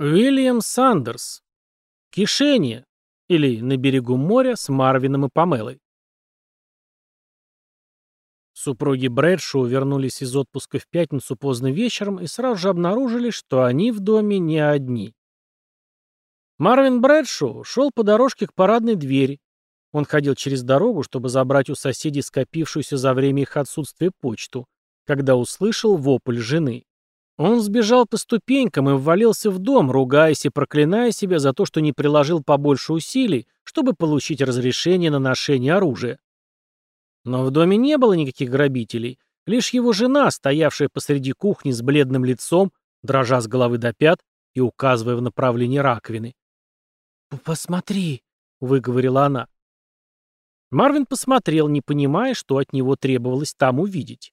Уильям Сандерс. Кишение. Или на берегу моря с Марвином и Памелой. Супруги Брэдшоу вернулись из отпуска в пятницу поздно вечером и сразу же обнаружили, что они в доме не одни. Марвин Брэдшоу шел по дорожке к парадной двери. Он ходил через дорогу, чтобы забрать у соседей скопившуюся за время их отсутствия почту, когда услышал вопль жены. Он сбежал по ступенькам и ввалился в дом, ругаясь и проклиная себя за то, что не приложил побольше усилий, чтобы получить разрешение на ношение оружия. Но в доме не было никаких грабителей, лишь его жена, стоявшая посреди кухни с бледным лицом, дрожа с головы до пят и указывая в направлении раковины. «Посмотри», — выговорила она. Марвин посмотрел, не понимая, что от него требовалось там увидеть.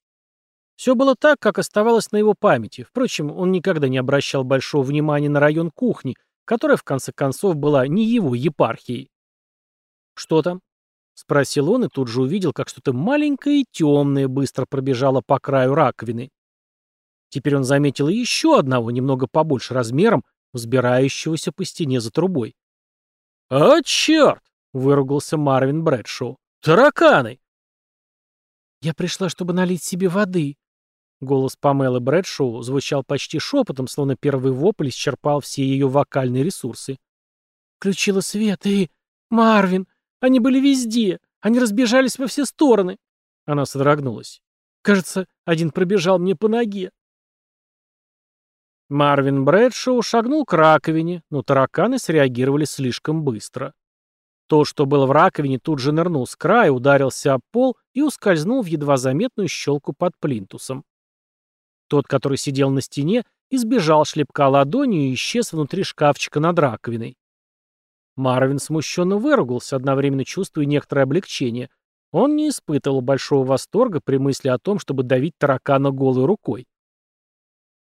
Все было так, как оставалось на его памяти. Впрочем, он никогда не обращал большого внимания на район кухни, которая, в конце концов, была не его епархией. «Что там?» — спросил он и тут же увидел, как что-то маленькое и темное быстро пробежало по краю раковины. Теперь он заметил еще одного, немного побольше размером, взбирающегося по стене за трубой. «А, черт!» — выругался Марвин Брэдшоу. «Тараканы!» «Я пришла, чтобы налить себе воды», Голос Памелы Брэдшоу звучал почти шепотом, словно первый вопль исчерпал все ее вокальные ресурсы. «Включила свет и... Марвин! Они были везде! Они разбежались во все стороны!» Она содрогнулась. «Кажется, один пробежал мне по ноге». Марвин Брэдшоу шагнул к раковине, но тараканы среагировали слишком быстро. То, что было в раковине, тут же нырнул с края, ударился об пол и ускользнул в едва заметную щелку под плинтусом. Тот, который сидел на стене, избежал шлепка ладонью и исчез внутри шкафчика над раковиной. Марвин смущенно выругался, одновременно чувствуя некоторое облегчение. Он не испытывал большого восторга при мысли о том, чтобы давить таракана голой рукой.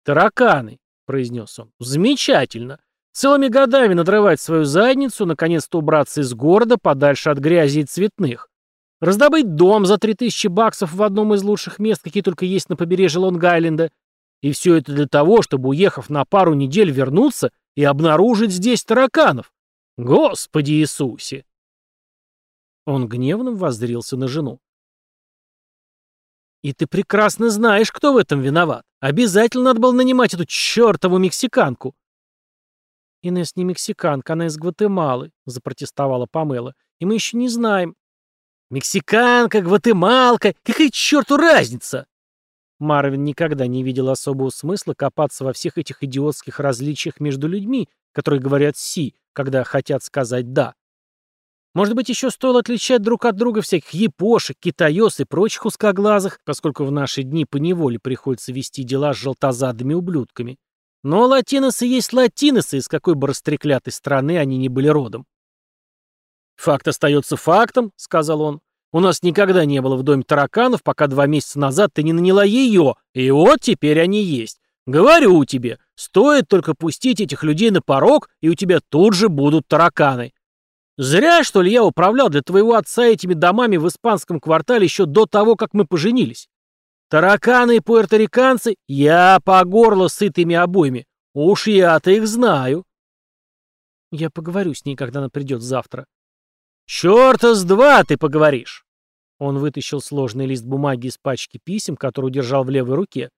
«Тараканы!» — произнес он. «Замечательно! Целыми годами надрывать свою задницу, наконец-то убраться из города подальше от грязи и цветных. Раздобыть дом за 3000 баксов в одном из лучших мест, какие только есть на побережье Лонг-Айленда. И все это для того, чтобы, уехав на пару недель, вернуться и обнаружить здесь тараканов. Господи Иисусе! Он гневно воззрился на жену. «И ты прекрасно знаешь, кто в этом виноват. Обязательно надо было нанимать эту чертову мексиканку». «Инесс не мексиканка, она из Гватемалы», — запротестовала Памела. «И мы еще не знаем, Мексиканка, гватемалка, какая черту разница? Марвин никогда не видел особого смысла копаться во всех этих идиотских различиях между людьми, которые говорят «си», когда хотят сказать «да». Может быть, еще стоило отличать друг от друга всяких япошек, китаёс и прочих узкоглазых, поскольку в наши дни поневоле приходится вести дела с желтозадыми ублюдками. Но латиносы есть латиносы, из какой бы растреклятой страны они ни были родом. «Факт остается фактом», — сказал он. «У нас никогда не было в доме тараканов, пока два месяца назад ты не наняла ее, и вот теперь они есть. Говорю тебе, стоит только пустить этих людей на порог, и у тебя тут же будут тараканы. Зря, что ли, я управлял для твоего отца этими домами в испанском квартале еще до того, как мы поженились. Тараканы и пуэрториканцы, я по горло сытыми обоими. Уж я-то их знаю». «Я поговорю с ней, когда она придет завтра», «Чёрта с два ты поговоришь!» Он вытащил сложный лист бумаги из пачки писем, который держал в левой руке.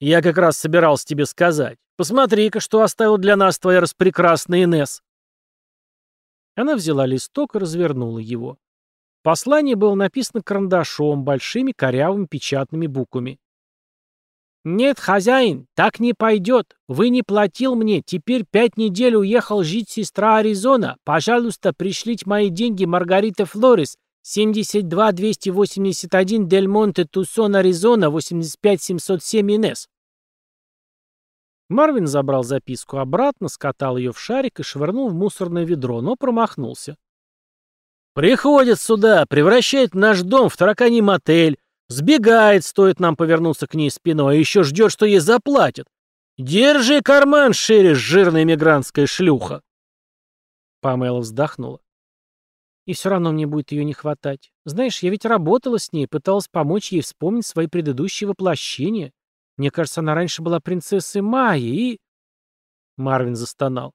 «Я как раз собирался тебе сказать. Посмотри-ка, что оставил для нас твоя распрекрасная Инесс». Она взяла листок и развернула его. Послание было написано карандашом, большими корявыми печатными буквами. «Нет, хозяин, так не пойдет. Вы не платил мне. Теперь пять недель уехал жить сестра Аризона. Пожалуйста, пришлите мои деньги Маргарита Флорес, 72-281 Дель Монте Тусон, Аризона, 85707 Инес». Марвин забрал записку обратно, скатал ее в шарик и швырнул в мусорное ведро, но промахнулся. «Приходит сюда, превращает наш дом в тараканий мотель, Сбегает, стоит нам повернуться к ней спиной, и еще ждет, что ей заплатят. Держи карман шире, жирная мигрантская шлюха. Памела вздохнула. И все равно мне будет ее не хватать. Знаешь, я ведь работала с ней, пыталась помочь ей вспомнить свои предыдущие воплощения. Мне кажется, она раньше была принцессой Майи и... Марвин застонал.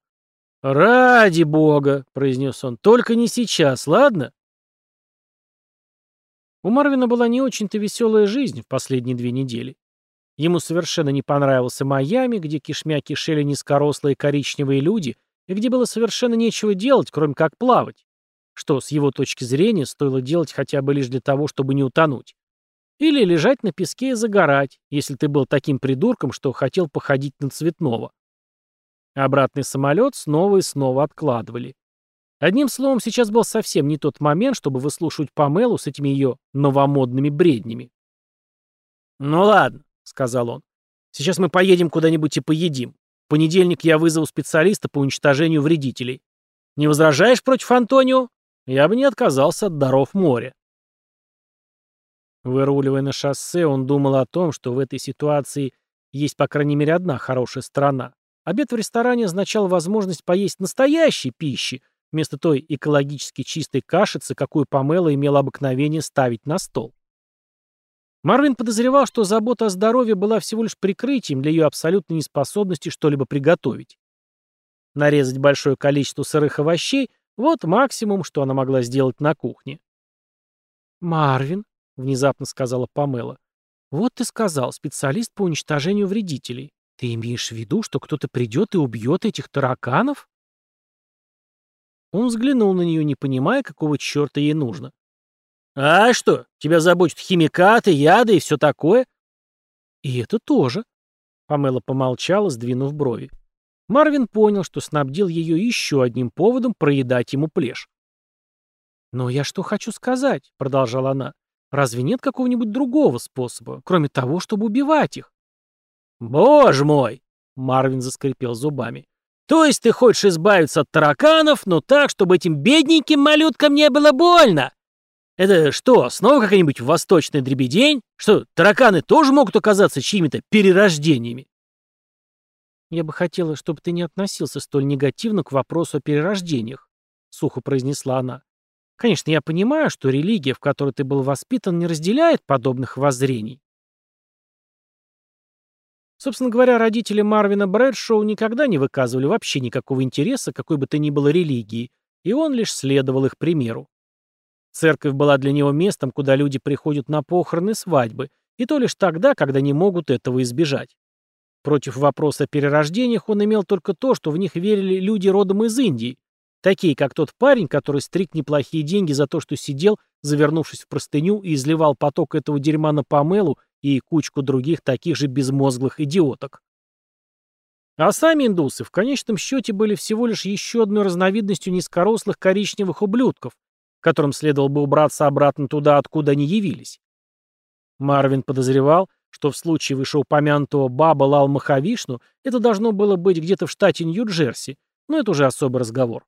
«Ради бога!» — произнес он. «Только не сейчас, ладно?» У Марвина была не очень-то веселая жизнь в последние две недели. Ему совершенно не понравился Майами, где кишмя кишели низкорослые коричневые люди, и где было совершенно нечего делать, кроме как плавать, что, с его точки зрения, стоило делать хотя бы лишь для того, чтобы не утонуть. Или лежать на песке и загорать, если ты был таким придурком, что хотел походить на цветного. Обратный самолет снова и снова откладывали. Одним словом, сейчас был совсем не тот момент, чтобы выслушивать Памелу с этими ее новомодными бреднями. «Ну ладно», — сказал он. «Сейчас мы поедем куда-нибудь и поедим. В понедельник я вызову специалиста по уничтожению вредителей. Не возражаешь против Антонио? Я бы не отказался от даров моря». Выруливая на шоссе, он думал о том, что в этой ситуации есть, по крайней мере, одна хорошая сторона. Обед в ресторане означал возможность поесть настоящей пищи, вместо той экологически чистой кашицы, какую Памела имела обыкновение ставить на стол. Марвин подозревал, что забота о здоровье была всего лишь прикрытием для ее абсолютной неспособности что-либо приготовить. Нарезать большое количество сырых овощей – вот максимум, что она могла сделать на кухне. «Марвин», — внезапно сказала Памела, — «вот ты сказал, специалист по уничтожению вредителей. Ты имеешь в виду, что кто-то придет и убьет этих тараканов?» Он взглянул на нее, не понимая, какого черта ей нужно. «А что, тебя заботят химикаты, яды и все такое?» «И это тоже», — Памела помолчала, сдвинув брови. Марвин понял, что снабдил ее еще одним поводом проедать ему плешь. «Но я что хочу сказать», — продолжала она. «Разве нет какого-нибудь другого способа, кроме того, чтобы убивать их?» «Боже мой!» — Марвин заскрипел зубами. То есть ты хочешь избавиться от тараканов, но так, чтобы этим бедненьким малюткам не было больно? Это что, снова какая-нибудь восточная дребедень? Что, тараканы тоже могут оказаться чьими-то перерождениями? Я бы хотела, чтобы ты не относился столь негативно к вопросу о перерождениях, сухо произнесла она. Конечно, я понимаю, что религия, в которой ты был воспитан, не разделяет подобных воззрений. Собственно говоря, родители Марвина Брэдшоу никогда не выказывали вообще никакого интереса какой бы то ни было религии, и он лишь следовал их примеру. Церковь была для него местом, куда люди приходят на похороны свадьбы, и то лишь тогда, когда не могут этого избежать. Против вопроса о перерождениях он имел только то, что в них верили люди родом из Индии, такие как тот парень, который стриг неплохие деньги за то, что сидел, завернувшись в простыню, и изливал поток этого дерьма на Памелу и кучку других таких же безмозглых идиоток. А сами индусы в конечном счете были всего лишь еще одной разновидностью низкорослых коричневых ублюдков, которым следовало бы убраться обратно туда, откуда они явились. Марвин подозревал, что в случае вышеупомянутого Баба Лал Махавишну это должно было быть где-то в штате Нью-Джерси, но это уже особый разговор.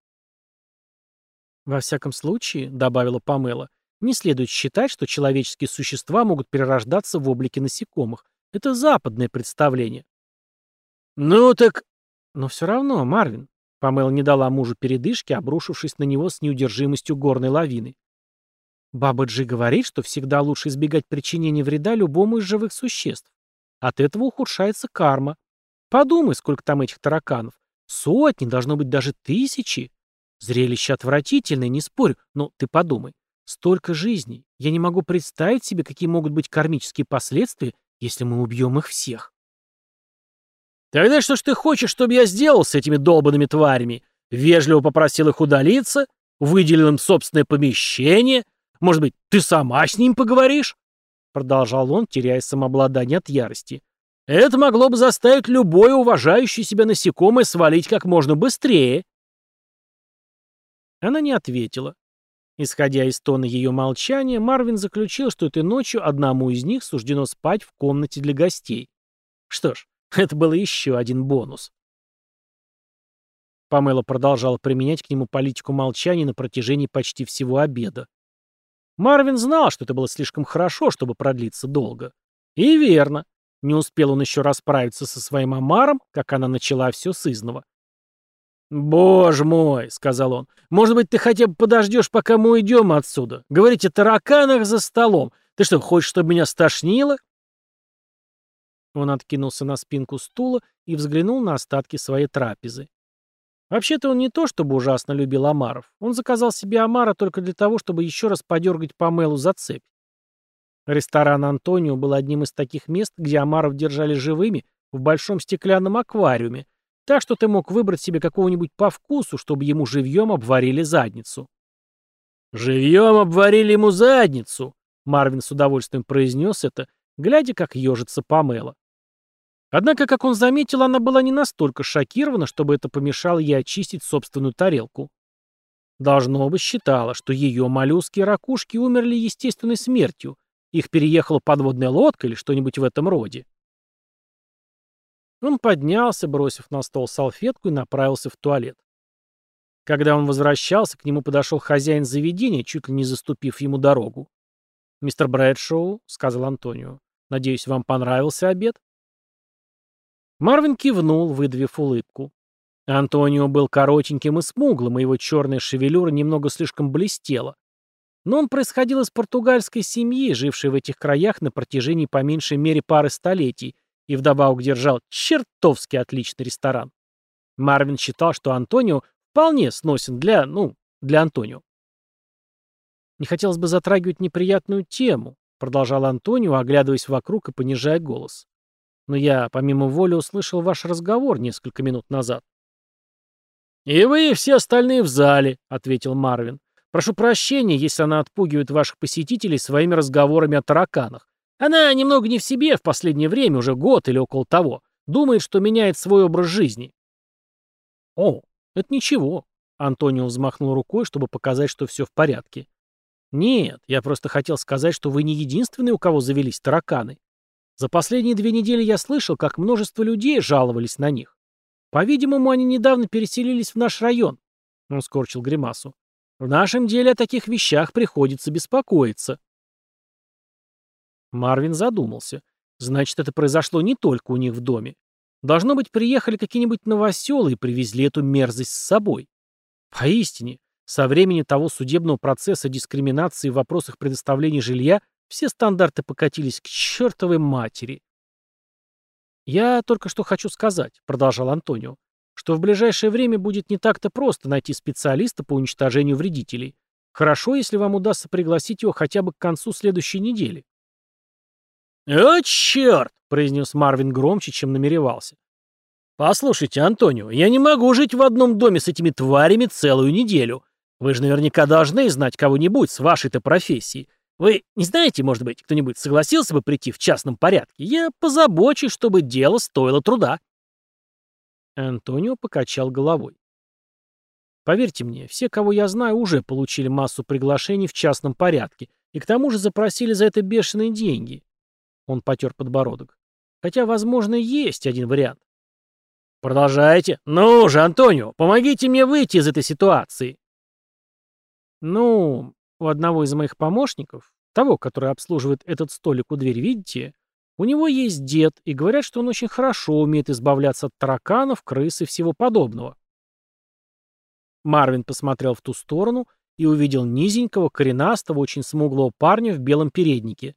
«Во всяком случае», — добавила Памела, не следует считать, что человеческие существа могут перерождаться в облике насекомых. Это западное представление. «Ну так...» «Но все равно, Марвин...» Памела не дала мужу передышки, обрушившись на него с неудержимостью горной лавины. Баба Джи говорит, что всегда лучше избегать причинения вреда любому из живых существ. От этого ухудшается карма. Подумай, сколько там этих тараканов. Сотни, должно быть даже тысячи. Зрелище отвратительное, не спорю, но ты подумай. Столько жизней. Я не могу представить себе, какие могут быть кармические последствия, если мы убьем их всех. Тогда что ж ты хочешь, чтобы я сделал с этими долбанными тварями? Вежливо попросил их удалиться? Выделил им собственное помещение? Может быть, ты сама с ним поговоришь? Продолжал он, теряя самообладание от ярости. Это могло бы заставить любое уважающее себя насекомое свалить как можно быстрее. Она не ответила. Исходя из тона ее молчания, Марвин заключил, что этой ночью одному из них суждено спать в комнате для гостей. Что ж, это был еще один бонус. Памела продолжала применять к нему политику молчания на протяжении почти всего обеда. Марвин знал, что это было слишком хорошо, чтобы продлиться долго. И верно. Не успел он еще расправиться со своим Амаром, как она начала все с изного. «Боже мой», — сказал он, — «может быть, ты хотя бы подождешь, пока мы уйдем отсюда? Говорите о тараканах за столом. Ты что, хочешь, чтобы меня стошнило?» Он откинулся на спинку стула и взглянул на остатки своей трапезы. Вообще-то он не то чтобы ужасно любил омаров. Он заказал себе омара только для того, чтобы еще раз подергать Памелу за цепь. Ресторан Антонио был одним из таких мест, где омаров держали живыми в большом стеклянном аквариуме, так что ты мог выбрать себе какого-нибудь по вкусу, чтобы ему живьем обварили задницу. «Живьем обварили ему задницу!» Марвин с удовольствием произнес это, глядя, как ежится Памела. Однако, как он заметил, она была не настолько шокирована, чтобы это помешало ей очистить собственную тарелку. Должно быть, считала, что ее моллюски и ракушки умерли естественной смертью, их переехала подводная лодка или что-нибудь в этом роде. Он поднялся, бросив на стол салфетку и направился в туалет. Когда он возвращался, к нему подошел хозяин заведения, чуть ли не заступив ему дорогу. «Мистер Брэдшоу», — сказал Антонио, — «надеюсь, вам понравился обед?» Марвин кивнул, выдавив улыбку. Антонио был коротеньким и смуглым, и его черная шевелюра немного слишком блестела. Но он происходил из португальской семьи, жившей в этих краях на протяжении по меньшей мере пары столетий, и вдобавок держал чертовски отличный ресторан. Марвин считал, что Антонио вполне сносен для, ну, для Антонио. «Не хотелось бы затрагивать неприятную тему», — продолжал Антонио, оглядываясь вокруг и понижая голос. Но я, помимо воли, услышал ваш разговор несколько минут назад. «И вы, и все остальные в зале», — ответил Марвин. «Прошу прощения, если она отпугивает ваших посетителей своими разговорами о тараканах. Она немного не в себе в последнее время, уже год или около того. Думает, что меняет свой образ жизни». «О, это ничего», — Антонио взмахнул рукой, чтобы показать, что все в порядке. «Нет, я просто хотел сказать, что вы не единственный, у кого завелись тараканы. За последние две недели я слышал, как множество людей жаловались на них. По-видимому, они недавно переселились в наш район. Он скорчил гримасу. В нашем деле о таких вещах приходится беспокоиться. Марвин задумался. Значит, это произошло не только у них в доме. Должно быть, приехали какие-нибудь новоселы и привезли эту мерзость с собой. Поистине, со времени того судебного процесса дискриминации в вопросах предоставления жилья все стандарты покатились к чертовой матери. «Я только что хочу сказать», — продолжал Антонио, «что в ближайшее время будет не так-то просто найти специалиста по уничтожению вредителей. Хорошо, если вам удастся пригласить его хотя бы к концу следующей недели». «О, черт!» — произнес Марвин громче, чем намеревался. «Послушайте, Антонио, я не могу жить в одном доме с этими тварями целую неделю. Вы же наверняка должны знать кого-нибудь с вашей-то профессией. Вы не знаете, может быть, кто-нибудь согласился бы прийти в частном порядке? Я позабочусь, чтобы дело стоило труда. Антонио покачал головой. Поверьте мне, все, кого я знаю, уже получили массу приглашений в частном порядке, и к тому же запросили за это бешеные деньги. Он потер подбородок. Хотя, возможно, есть один вариант. Продолжайте. Ну же, Антонио, помогите мне выйти из этой ситуации. Ну, у одного из моих помощников, того, который обслуживает этот столик у двери, видите, у него есть дед, и говорят, что он очень хорошо умеет избавляться от тараканов, крыс и всего подобного. Марвин посмотрел в ту сторону и увидел низенького, коренастого, очень смуглого парня в белом переднике.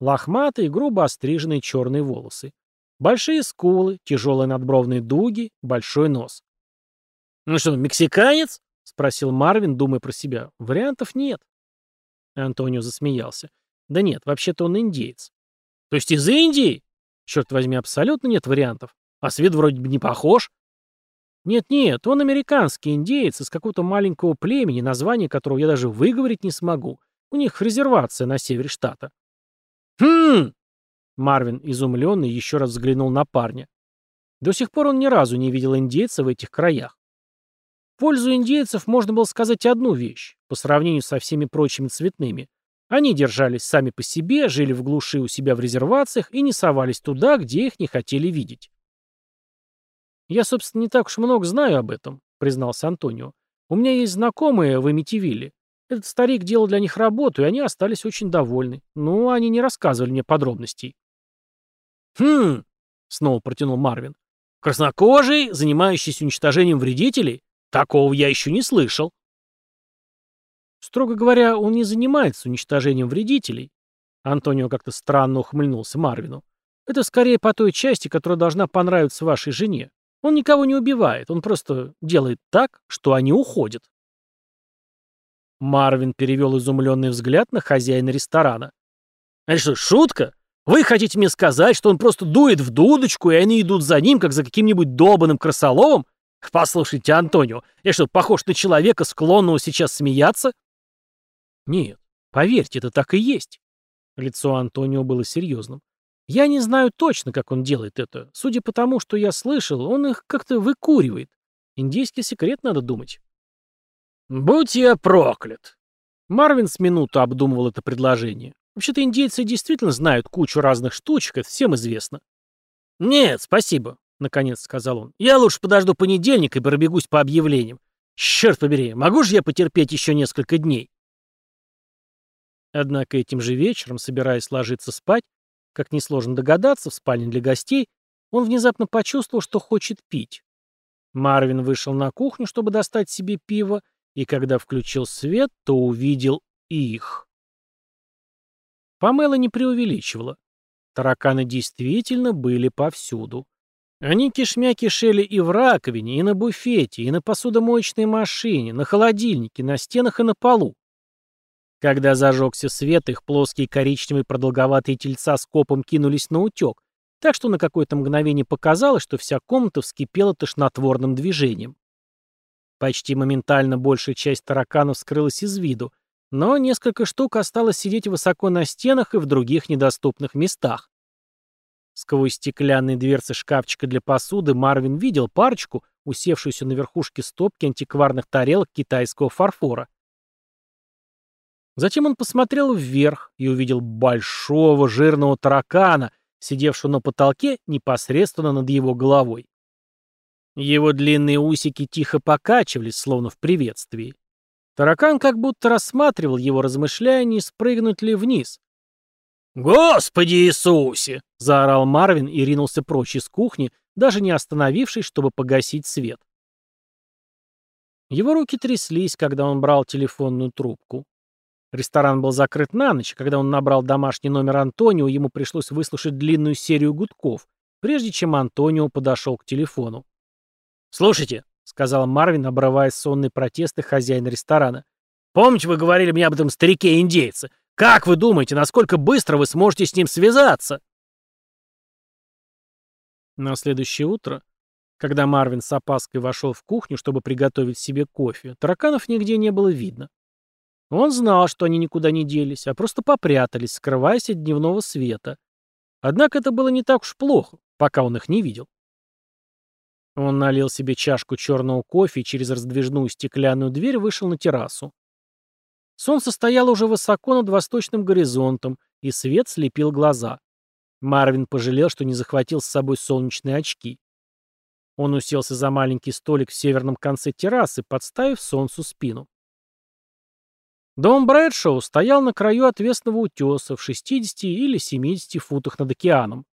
Лохматые, грубо остриженные черные волосы. Большие скулы, тяжелые надбровные дуги, большой нос. «Ну что, мексиканец?» — спросил Марвин, думая про себя. «Вариантов нет». Антонио засмеялся. «Да нет, вообще-то он индеец». «То есть из Индии?» «Черт возьми, абсолютно нет вариантов. А с виду вроде бы не похож». «Нет-нет, он американский индеец из какого-то маленького племени, название которого я даже выговорить не смогу. У них резервация на севере штата». «Хм!» Марвин, изумленный, еще раз взглянул на парня. До сих пор он ни разу не видел индейца в этих краях пользу индейцев можно было сказать одну вещь, по сравнению со всеми прочими цветными. Они держались сами по себе, жили в глуши у себя в резервациях и не совались туда, где их не хотели видеть. «Я, собственно, не так уж много знаю об этом», — признался Антонио. «У меня есть знакомые в Эмитивилле. Этот старик делал для них работу, и они остались очень довольны. Но они не рассказывали мне подробностей». «Хм», — снова протянул Марвин. «Краснокожий, занимающийся уничтожением вредителей? Такого я еще не слышал. Строго говоря, он не занимается уничтожением вредителей. Антонио как-то странно ухмыльнулся Марвину. Это скорее по той части, которая должна понравиться вашей жене. Он никого не убивает, он просто делает так, что они уходят. Марвин перевел изумленный взгляд на хозяина ресторана. «Это что, шутка? Вы хотите мне сказать, что он просто дует в дудочку, и они идут за ним, как за каким-нибудь долбанным крысоловом? Послушайте, Антонио, я что, похож на человека, склонного сейчас смеяться?» «Нет, поверьте, это так и есть». Лицо Антонио было серьезным. «Я не знаю точно, как он делает это. Судя по тому, что я слышал, он их как-то выкуривает. Индийский секрет, надо думать». «Будь я проклят!» Марвин с минуту обдумывал это предложение. Вообще-то индейцы действительно знают кучу разных штучек, это всем известно. «Нет, спасибо», — наконец сказал он. «Я лучше подожду понедельник и пробегусь по объявлениям. Черт побери, могу же я потерпеть еще несколько дней?» Однако этим же вечером, собираясь ложиться спать, как несложно догадаться, в спальне для гостей, он внезапно почувствовал, что хочет пить. Марвин вышел на кухню, чтобы достать себе пиво, и когда включил свет, то увидел их. Памела не преувеличивала. Тараканы действительно были повсюду. Они кишмя кишели и в раковине, и на буфете, и на посудомоечной машине, на холодильнике, на стенах и на полу. Когда зажегся свет, их плоские коричневые продолговатые тельца скопом кинулись на утек, так что на какое-то мгновение показалось, что вся комната вскипела тошнотворным движением. Почти моментально большая часть тараканов скрылась из виду, но несколько штук осталось сидеть высоко на стенах и в других недоступных местах. Сквозь стеклянные дверцы шкафчика для посуды Марвин видел парочку, усевшуюся на верхушке стопки антикварных тарелок китайского фарфора. Затем он посмотрел вверх и увидел большого жирного таракана, сидевшего на потолке непосредственно над его головой. Его длинные усики тихо покачивались, словно в приветствии. Таракан как будто рассматривал его, размышляя, не спрыгнуть ли вниз. «Господи Иисусе!» — заорал Марвин и ринулся прочь из кухни, даже не остановившись, чтобы погасить свет. Его руки тряслись, когда он брал телефонную трубку. Ресторан был закрыт на ночь, когда он набрал домашний номер Антонио, ему пришлось выслушать длинную серию гудков, прежде чем Антонио подошел к телефону. «Слушайте», — сказал Марвин, обрывая сонные протесты хозяина ресторана. «Помните, вы говорили мне об этом старике-индейце? Как вы думаете, насколько быстро вы сможете с ним связаться?» На следующее утро, когда Марвин с опаской вошел в кухню, чтобы приготовить себе кофе, тараканов нигде не было видно. Он знал, что они никуда не делись, а просто попрятались, скрываясь от дневного света. Однако это было не так уж плохо, пока он их не видел. Он налил себе чашку черного кофе и через раздвижную стеклянную дверь вышел на террасу. Солнце стояло уже высоко над восточным горизонтом, и свет слепил глаза. Марвин пожалел, что не захватил с собой солнечные очки. Он уселся за маленький столик в северном конце террасы, подставив солнцу спину. Дом Брэдшоу стоял на краю отвесного утеса в 60 или 70 футах над океаном.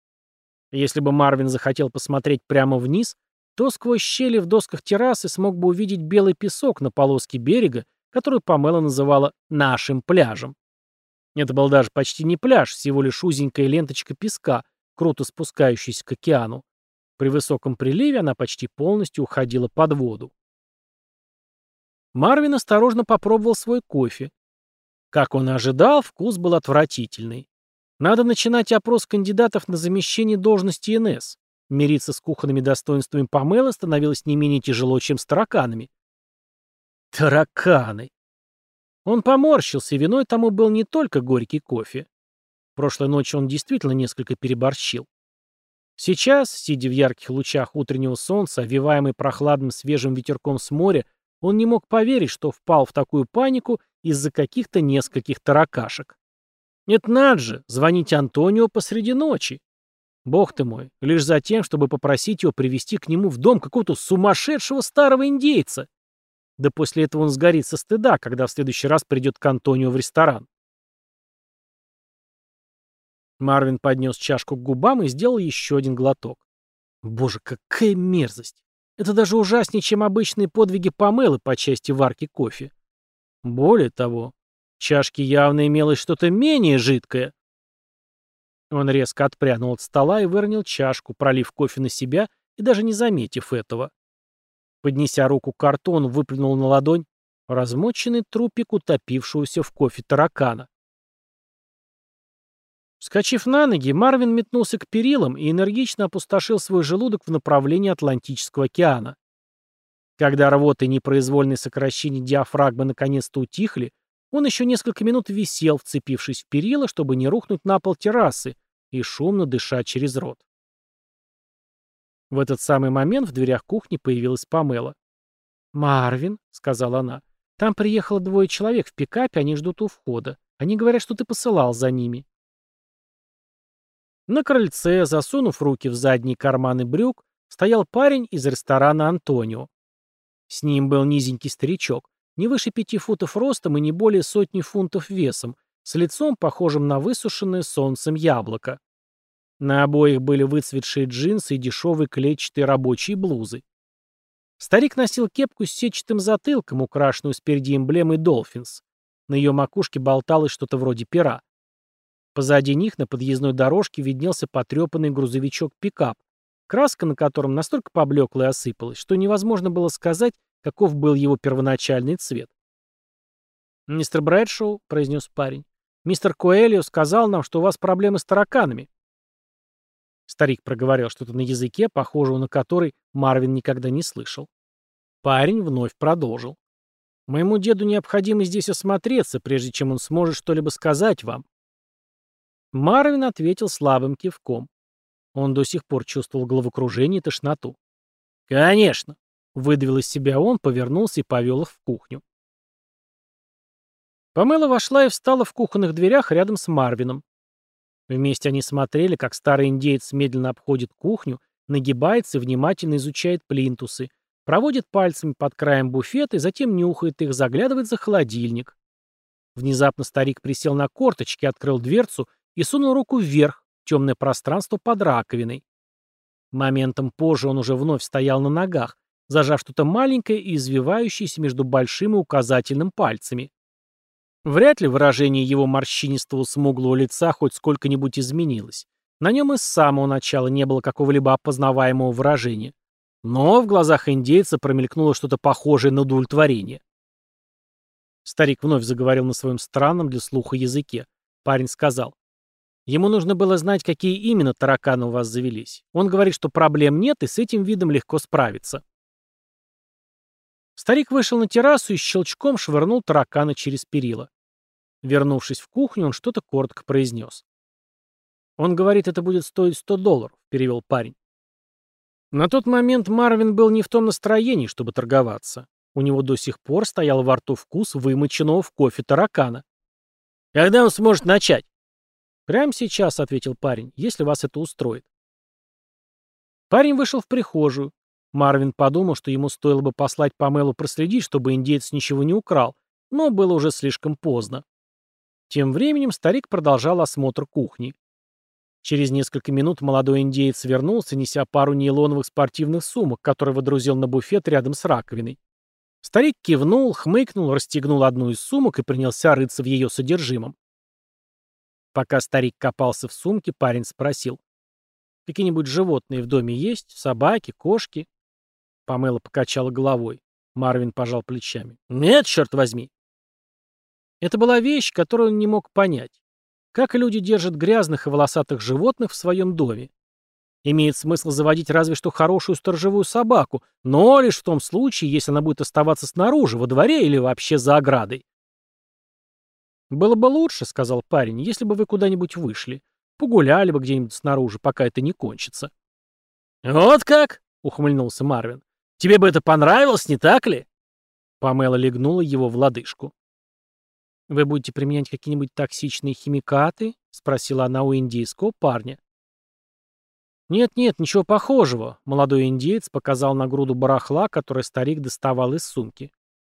Если бы Марвин захотел посмотреть прямо вниз, то сквозь щели в досках террасы смог бы увидеть белый песок на полоске берега, которую Памела называла «нашим пляжем». Это был даже почти не пляж, всего лишь узенькая ленточка песка, круто спускающаяся к океану. При высоком приливе она почти полностью уходила под воду. Марвин осторожно попробовал свой кофе. Как он и ожидал, вкус был отвратительный. Надо начинать опрос кандидатов на замещение должности НС. Мириться с кухонными достоинствами Памелы становилось не менее тяжело, чем с тараканами. Тараканы! Он поморщился, и виной тому был не только горький кофе. Прошлой ночью он действительно несколько переборщил. Сейчас, сидя в ярких лучах утреннего солнца, овиваемый прохладным свежим ветерком с моря, он не мог поверить, что впал в такую панику из-за каких-то нескольких таракашек. Нет, надо же, звонить Антонио посреди ночи. Бог ты мой, лишь за тем, чтобы попросить его привести к нему в дом какого-то сумасшедшего старого индейца. Да после этого он сгорит со стыда, когда в следующий раз придет к Антонио в ресторан. Марвин поднес чашку к губам и сделал еще один глоток. Боже, какая мерзость! Это даже ужаснее, чем обычные подвиги Памелы по части варки кофе. Более того, в чашке явно имелось что-то менее жидкое. Он резко отпрянул от стола и выронил чашку, пролив кофе на себя и даже не заметив этого. Поднеся руку к картону, выплюнул на ладонь размоченный трупик утопившегося в кофе таракана. Вскочив на ноги, Марвин метнулся к перилам и энергично опустошил свой желудок в направлении Атлантического океана. Когда рвоты и непроизвольные сокращения диафрагмы наконец-то утихли, он еще несколько минут висел, вцепившись в перила, чтобы не рухнуть на пол террасы и шумно дышать через рот. В этот самый момент в дверях кухни появилась Памела. «Марвин», — сказала она, — «там приехало двое человек в пикапе, они ждут у входа. Они говорят, что ты посылал за ними». На крыльце, засунув руки в задние карманы брюк, стоял парень из ресторана «Антонио». С ним был низенький старичок, не выше пяти футов ростом и не более сотни фунтов весом, с лицом, похожим на высушенное солнцем яблоко. На обоих были выцветшие джинсы и дешевые клетчатые рабочие блузы. Старик носил кепку с сетчатым затылком, украшенную спереди эмблемой «Долфинс». На ее макушке болталось что-то вроде пера. Позади них на подъездной дорожке виднелся потрепанный грузовичок-пикап, краска на котором настолько поблекла и осыпалась, что невозможно было сказать, каков был его первоначальный цвет. «Мистер Брэдшоу», — произнес парень, — «мистер Коэлио сказал нам, что у вас проблемы с тараканами». Старик проговорил что-то на языке, похожего на который Марвин никогда не слышал. Парень вновь продолжил. «Моему деду необходимо здесь осмотреться, прежде чем он сможет что-либо сказать вам. Марвин ответил слабым кивком. Он до сих пор чувствовал головокружение и тошноту. «Конечно!» — выдавил из себя он, повернулся и повел их в кухню. Памела вошла и встала в кухонных дверях рядом с Марвином. Вместе они смотрели, как старый индеец медленно обходит кухню, нагибается и внимательно изучает плинтусы, проводит пальцами под краем буфета и затем нюхает их, заглядывает за холодильник. Внезапно старик присел на корточки, открыл дверцу и сунул руку вверх, в темное пространство под раковиной. Моментом позже он уже вновь стоял на ногах, зажав что-то маленькое и извивающееся между большим и указательным пальцами. Вряд ли выражение его морщинистого смуглого лица хоть сколько-нибудь изменилось. На нем и с самого начала не было какого-либо опознаваемого выражения. Но в глазах индейца промелькнуло что-то похожее на удовлетворение. Старик вновь заговорил на своем странном для слуха языке. Парень сказал, Ему нужно было знать, какие именно тараканы у вас завелись. Он говорит, что проблем нет, и с этим видом легко справиться. Старик вышел на террасу и щелчком швырнул таракана через перила. Вернувшись в кухню, он что-то коротко произнес. «Он говорит, это будет стоить 100 долларов», — перевел парень. На тот момент Марвин был не в том настроении, чтобы торговаться. У него до сих пор стоял во рту вкус вымоченного в кофе таракана. «Когда он сможет начать?» «Прямо сейчас», — ответил парень, — «если вас это устроит». Парень вышел в прихожую. Марвин подумал, что ему стоило бы послать Памелу проследить, чтобы индеец ничего не украл, но было уже слишком поздно. Тем временем старик продолжал осмотр кухни. Через несколько минут молодой индеец вернулся, неся пару нейлоновых спортивных сумок, которые водрузил на буфет рядом с раковиной. Старик кивнул, хмыкнул, расстегнул одну из сумок и принялся рыться в ее содержимом. Пока старик копался в сумке, парень спросил. «Какие-нибудь животные в доме есть? Собаки, кошки?» Памела покачала головой. Марвин пожал плечами. «Нет, черт возьми!» Это была вещь, которую он не мог понять. Как люди держат грязных и волосатых животных в своем доме? Имеет смысл заводить разве что хорошую сторожевую собаку, но лишь в том случае, если она будет оставаться снаружи, во дворе или вообще за оградой. «Было бы лучше», — сказал парень, — «если бы вы куда-нибудь вышли. Погуляли бы где-нибудь снаружи, пока это не кончится». «Вот как?» — ухмыльнулся Марвин. «Тебе бы это понравилось, не так ли?» Памела легнула его в лодыжку. «Вы будете применять какие-нибудь токсичные химикаты?» — спросила она у индийского парня. «Нет-нет, ничего похожего», — молодой индеец показал на груду барахла, который старик доставал из сумки.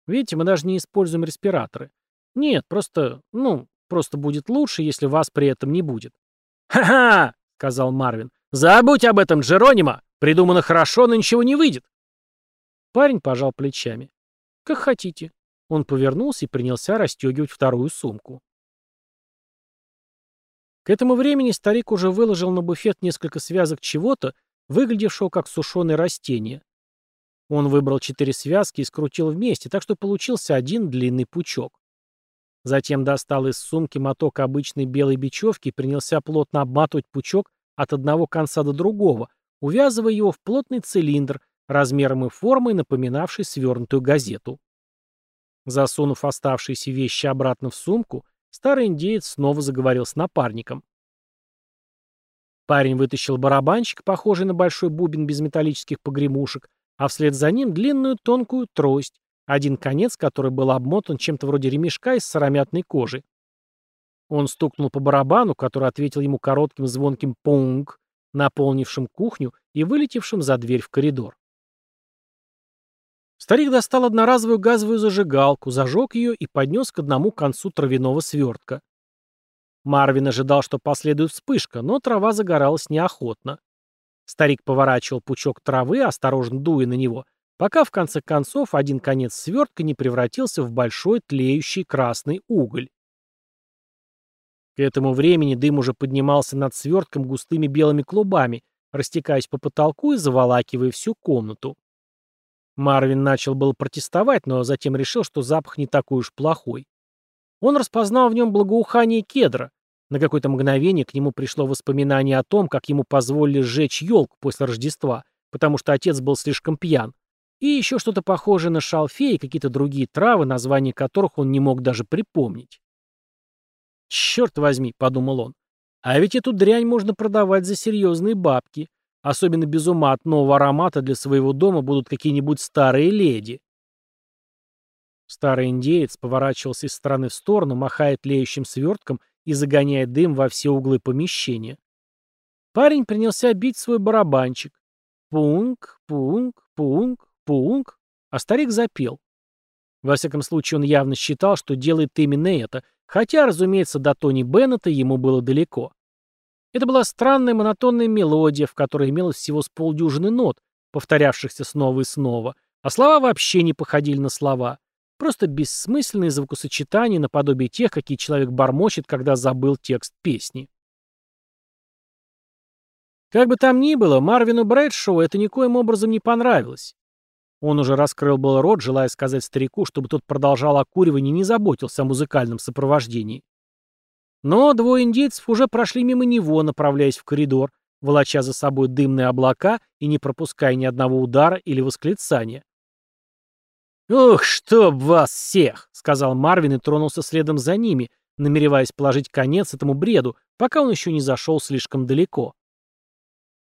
«Видите, мы даже не используем респираторы. Нет, просто, ну, просто будет лучше, если вас при этом не будет. «Ха-ха!» — сказал Марвин. «Забудь об этом, Джеронимо! Придумано хорошо, но ничего не выйдет!» Парень пожал плечами. «Как хотите». Он повернулся и принялся расстегивать вторую сумку. К этому времени старик уже выложил на буфет несколько связок чего-то, выглядевшего как сушеное растение. Он выбрал четыре связки и скрутил вместе, так что получился один длинный пучок. Затем достал из сумки моток обычной белой бечевки и принялся плотно обматывать пучок от одного конца до другого, увязывая его в плотный цилиндр, размером и формой напоминавший свернутую газету. Засунув оставшиеся вещи обратно в сумку, старый индеец снова заговорил с напарником. Парень вытащил барабанчик, похожий на большой бубен без металлических погремушек, а вслед за ним длинную тонкую трость, один конец которой был обмотан чем-то вроде ремешка из сыромятной кожи. Он стукнул по барабану, который ответил ему коротким звонким «пунг», наполнившим кухню и вылетевшим за дверь в коридор. Старик достал одноразовую газовую зажигалку, зажег ее и поднес к одному концу травяного свертка. Марвин ожидал, что последует вспышка, но трава загоралась неохотно. Старик поворачивал пучок травы, осторожно дуя на него, пока в конце концов один конец свертка не превратился в большой тлеющий красный уголь. К этому времени дым уже поднимался над свертком густыми белыми клубами, растекаясь по потолку и заволакивая всю комнату. Марвин начал был протестовать, но затем решил, что запах не такой уж плохой. Он распознал в нем благоухание кедра. На какое-то мгновение к нему пришло воспоминание о том, как ему позволили сжечь елку после Рождества, потому что отец был слишком пьян. И еще что-то похожее на шалфей и какие-то другие травы, названия которых он не мог даже припомнить. «Черт возьми», — подумал он, — «а ведь эту дрянь можно продавать за серьезные бабки. Особенно без ума от нового аромата для своего дома будут какие-нибудь старые леди». Старый индеец поворачивался из стороны в сторону, махая тлеющим свертком и загоняя дым во все углы помещения. Парень принялся бить свой барабанчик. Пунк, пунк, пунк, пунк, а старик запел. Во всяком случае, он явно считал, что делает именно это, хотя, разумеется, до Тони Беннета ему было далеко. Это была странная монотонная мелодия, в которой имелось всего с полдюжины нот, повторявшихся снова и снова, а слова вообще не походили на слова. Просто бессмысленные звукосочетания наподобие тех, какие человек бормочет, когда забыл текст песни. Как бы там ни было, Марвину Брэдшоу это никоим образом не понравилось. Он уже раскрыл был рот, желая сказать старику, чтобы тот продолжал окуривание и не заботился о музыкальном сопровождении. Но двое индейцев уже прошли мимо него, направляясь в коридор, волоча за собой дымные облака и не пропуская ни одного удара или восклицания. «Ух, чтоб вас всех!» — сказал Марвин и тронулся следом за ними, намереваясь положить конец этому бреду, пока он еще не зашел слишком далеко.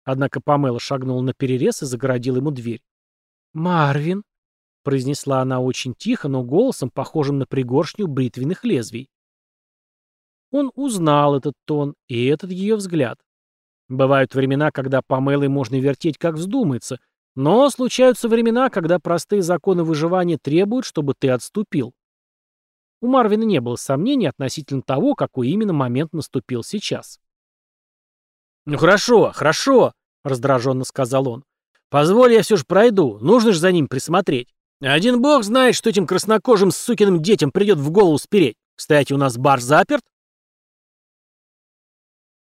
Однако Памела шагнула на перерез и загородил ему дверь. «Марвин», — произнесла она очень тихо, но голосом, похожим на пригоршню бритвенных лезвий. Он узнал этот тон и этот ее взгляд. Бывают времена, когда Памелой можно вертеть как вздумается, но случаются времена, когда простые законы выживания требуют, чтобы ты отступил. У Марвина не было сомнений относительно того, какой именно момент наступил сейчас. «Ну хорошо, хорошо», — раздраженно сказал он. Позволь, я все же пройду. Нужно же за ним присмотреть. Один бог знает, что этим краснокожим сукиным детям придет в голову спереть. Кстати, у нас бар заперт.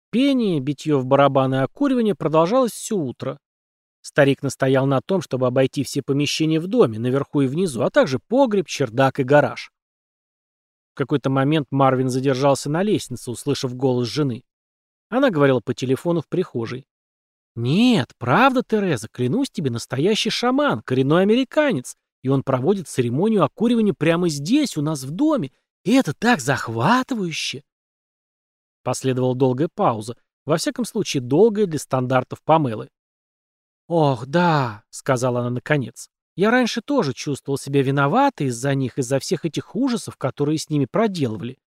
Пение, битье в барабаны и окуривание продолжалось все утро. Старик настоял на том, чтобы обойти все помещения в доме, наверху и внизу, а также погреб, чердак и гараж. В какой-то момент Марвин задержался на лестнице, услышав голос жены. Она говорила по телефону в прихожей. «Нет, правда, Тереза, клянусь тебе, настоящий шаман, коренной американец, и он проводит церемонию окуривания прямо здесь, у нас в доме, и это так захватывающе!» Последовала долгая пауза, во всяком случае долгая для стандартов Памелы. «Ох, да», — сказала она наконец, — «я раньше тоже чувствовал себя виноватой из-за них, из-за всех этих ужасов, которые с ними проделывали.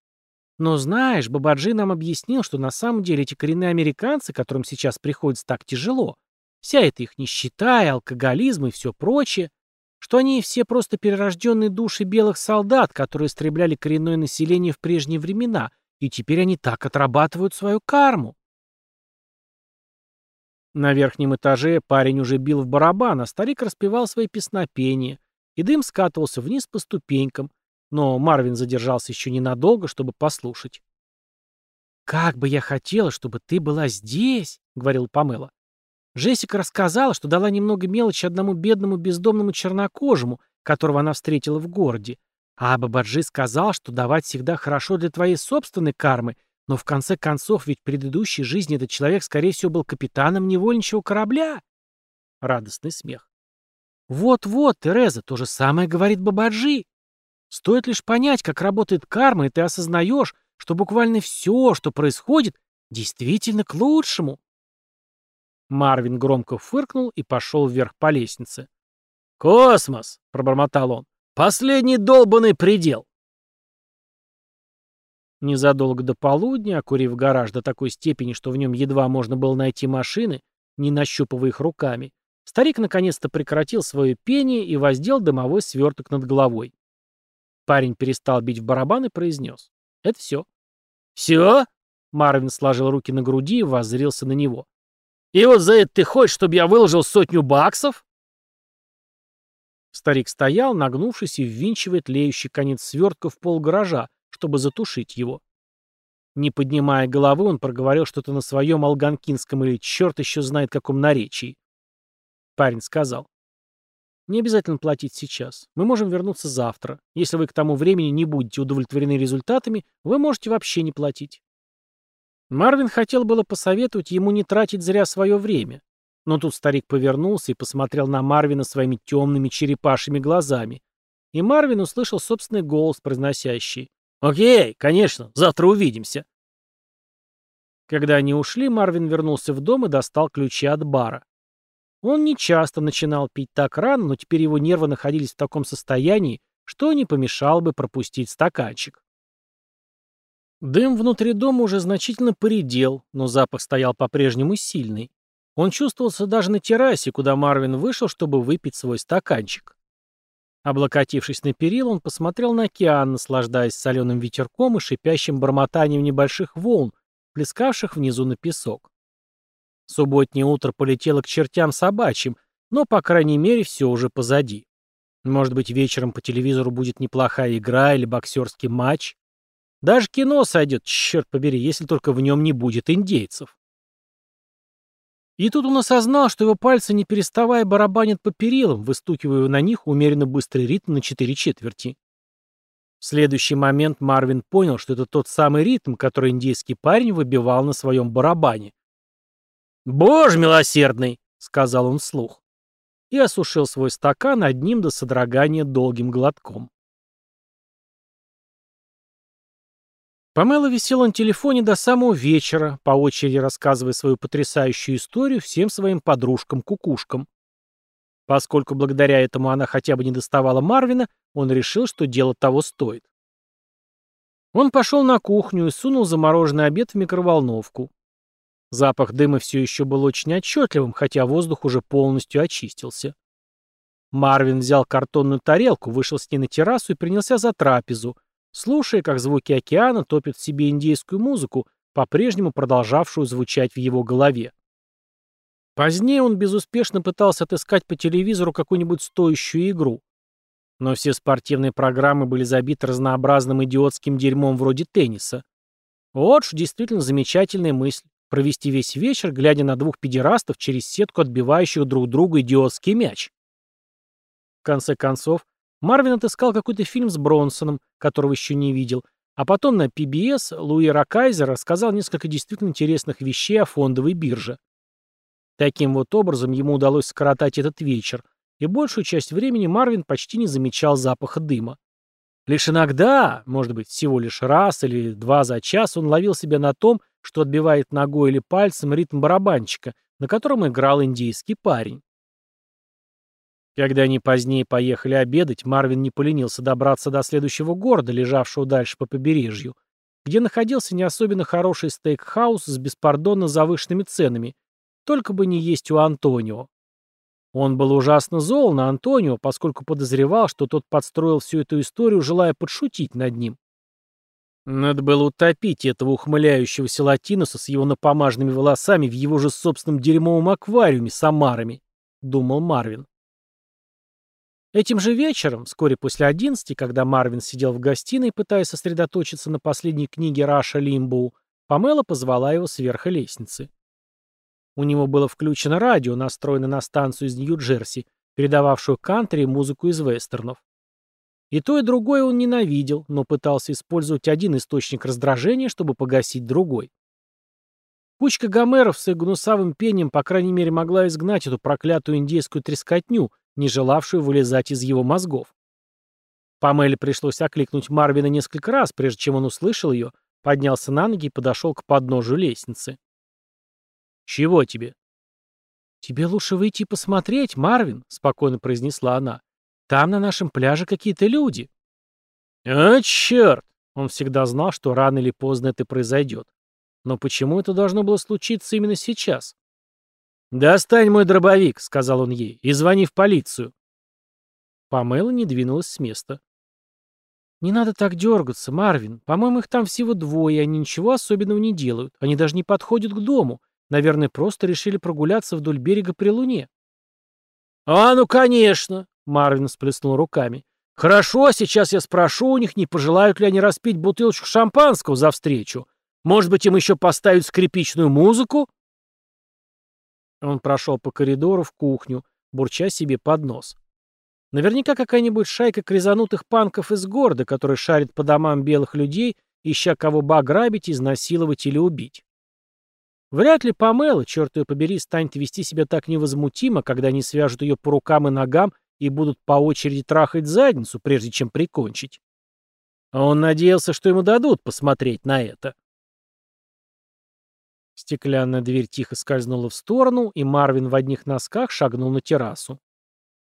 Но знаешь, Бабаджи нам объяснил, что на самом деле эти коренные американцы, которым сейчас приходится так тяжело, вся эта их нищета и алкоголизм и все прочее, что они все просто перерожденные души белых солдат, которые истребляли коренное население в прежние времена, и теперь они так отрабатывают свою карму. На верхнем этаже парень уже бил в барабан, а старик распевал свои песнопения, и дым скатывался вниз по ступенькам, но Марвин задержался еще ненадолго, чтобы послушать. «Как бы я хотела, чтобы ты была здесь», — говорил Памела. Джессика рассказала, что дала немного мелочи одному бедному бездомному чернокожему, которого она встретила в городе. А Бабаджи сказал, что давать всегда хорошо для твоей собственной кармы, но в конце концов ведь в предыдущей жизни этот человек, скорее всего, был капитаном невольничьего корабля. Радостный смех. Вот-вот, Тереза, то же самое говорит Бабаджи. Стоит лишь понять, как работает карма, и ты осознаешь, что буквально все, что происходит, действительно к лучшему. Марвин громко фыркнул и пошел вверх по лестнице. «Космос!» — пробормотал он. «Последний долбанный предел!» Незадолго до полудня, окурив гараж до такой степени, что в нем едва можно было найти машины, не нащупывая их руками, старик наконец-то прекратил свое пение и воздел дымовой сверток над головой. Парень перестал бить в барабан и произнес. «Это все». «Все?» — Марвин сложил руки на груди и воззрился на него. «И вот за это ты хочешь, чтобы я выложил сотню баксов?» Старик стоял, нагнувшись и ввинчивая тлеющий конец свертка в пол гаража, чтобы затушить его. Не поднимая головы, он проговорил что-то на своем алганкинском или черт еще знает каком наречии. Парень сказал. «Не обязательно платить сейчас. Мы можем вернуться завтра. Если вы к тому времени не будете удовлетворены результатами, вы можете вообще не платить». Марвин хотел было посоветовать ему не тратить зря свое время. Но тут старик повернулся и посмотрел на Марвина своими темными черепашьими глазами. И Марвин услышал собственный голос, произносящий «Окей, конечно, завтра увидимся». Когда они ушли, Марвин вернулся в дом и достал ключи от бара. Он не часто начинал пить так рано, но теперь его нервы находились в таком состоянии, что не помешало бы пропустить стаканчик. Дым внутри дома уже значительно поредел, но запах стоял по-прежнему сильный. Он чувствовался даже на террасе, куда Марвин вышел, чтобы выпить свой стаканчик. Облокотившись на перил, он посмотрел на океан, наслаждаясь соленым ветерком и шипящим бормотанием небольших волн, плескавших внизу на песок. Субботнее утро полетело к чертям собачьим, но, по крайней мере, все уже позади. Может быть, вечером по телевизору будет неплохая игра или боксерский матч. Даже кино сойдет, черт побери, если только в нем не будет индейцев. И тут он осознал, что его пальцы, не переставая, барабанят по перилам, выстукивая на них умеренно быстрый ритм на четыре четверти. В следующий момент Марвин понял, что это тот самый ритм, который индийский парень выбивал на своем барабане. «Боже милосердный!» — сказал он вслух. И осушил свой стакан одним до содрогания долгим глотком. Памела висела на телефоне до самого вечера, по очереди рассказывая свою потрясающую историю всем своим подружкам-кукушкам. Поскольку благодаря этому она хотя бы не доставала Марвина, он решил, что дело того стоит. Он пошел на кухню и сунул замороженный обед в микроволновку. Запах дыма все еще был очень отчетливым, хотя воздух уже полностью очистился. Марвин взял картонную тарелку, вышел с ней на террасу и принялся за трапезу, слушая, как звуки океана топят в себе индейскую музыку, по-прежнему продолжавшую звучать в его голове. Позднее он безуспешно пытался отыскать по телевизору какую-нибудь стоящую игру. Но все спортивные программы были забиты разнообразным идиотским дерьмом вроде тенниса. Вот ж действительно замечательная мысль — провести весь вечер, глядя на двух педерастов через сетку, отбивающих друг другу идиотский мяч. В конце концов, Марвин отыскал какой-то фильм с Бронсоном, которого еще не видел, а потом на PBS Луи Ракайзер рассказал несколько действительно интересных вещей о фондовой бирже. Таким вот образом ему удалось скоротать этот вечер, и большую часть времени Марвин почти не замечал запаха дыма. Лишь иногда, может быть, всего лишь раз или два за час, он ловил себя на том, что отбивает ногой или пальцем ритм барабанчика, на котором играл индийский парень. Когда они позднее поехали обедать, Марвин не поленился добраться до следующего города, лежавшего дальше по побережью, где находился не особенно хороший стейкхаус с беспардонно завышенными ценами, только бы не есть у Антонио. Он был ужасно зол на Антонио, поскольку подозревал, что тот подстроил всю эту историю, желая подшутить над ним. Надо было утопить этого ухмыляющегося латиноса с его напомаженными волосами в его же собственном дерьмовом аквариуме с омарами, думал Марвин. Этим же вечером, вскоре после одиннадцати, когда Марвин сидел в гостиной, пытаясь сосредоточиться на последней книге Раша Лимбоу, Памела позвала его сверху лестницы. У него было включено радио, настроенное на станцию из Нью-Джерси, передававшую кантри и музыку из вестернов. И то, и другое он ненавидел, но пытался использовать один источник раздражения, чтобы погасить другой. Кучка гомеров с их гнусавым пением, по крайней мере, могла изгнать эту проклятую индейскую трескотню, не желавшую вылезать из его мозгов. Памеле пришлось окликнуть Марвина несколько раз, прежде чем он услышал ее, поднялся на ноги и подошел к подножию лестницы. «Чего тебе?» «Тебе лучше выйти и посмотреть, Марвин», — спокойно произнесла она. «Там на нашем пляже какие-то люди». «А, черт!» Он всегда знал, что рано или поздно это произойдет. Но почему это должно было случиться именно сейчас? «Достань мой дробовик», — сказал он ей, — «и звони в полицию». Памела не двинулась с места. «Не надо так дергаться, Марвин. По-моему, их там всего двое, и они ничего особенного не делают. Они даже не подходят к дому. Наверное, просто решили прогуляться вдоль берега при луне». «А, ну, конечно!» — Марвин сплеснул руками. «Хорошо, сейчас я спрошу у них, не пожелают ли они распить бутылочку шампанского за встречу. Может быть, им еще поставить скрипичную музыку?» Он прошел по коридору в кухню, бурча себе под нос. Наверняка какая-нибудь шайка крезанутых панков из города, которые шарит по домам белых людей, ища кого бы ограбить, изнасиловать или убить. Вряд ли Памела, черт ее побери, станет вести себя так невозмутимо, когда они свяжут ее по рукам и ногам и будут по очереди трахать задницу, прежде чем прикончить. А он надеялся, что ему дадут посмотреть на это. Стеклянная дверь тихо скользнула в сторону, и Марвин в одних носках шагнул на террасу.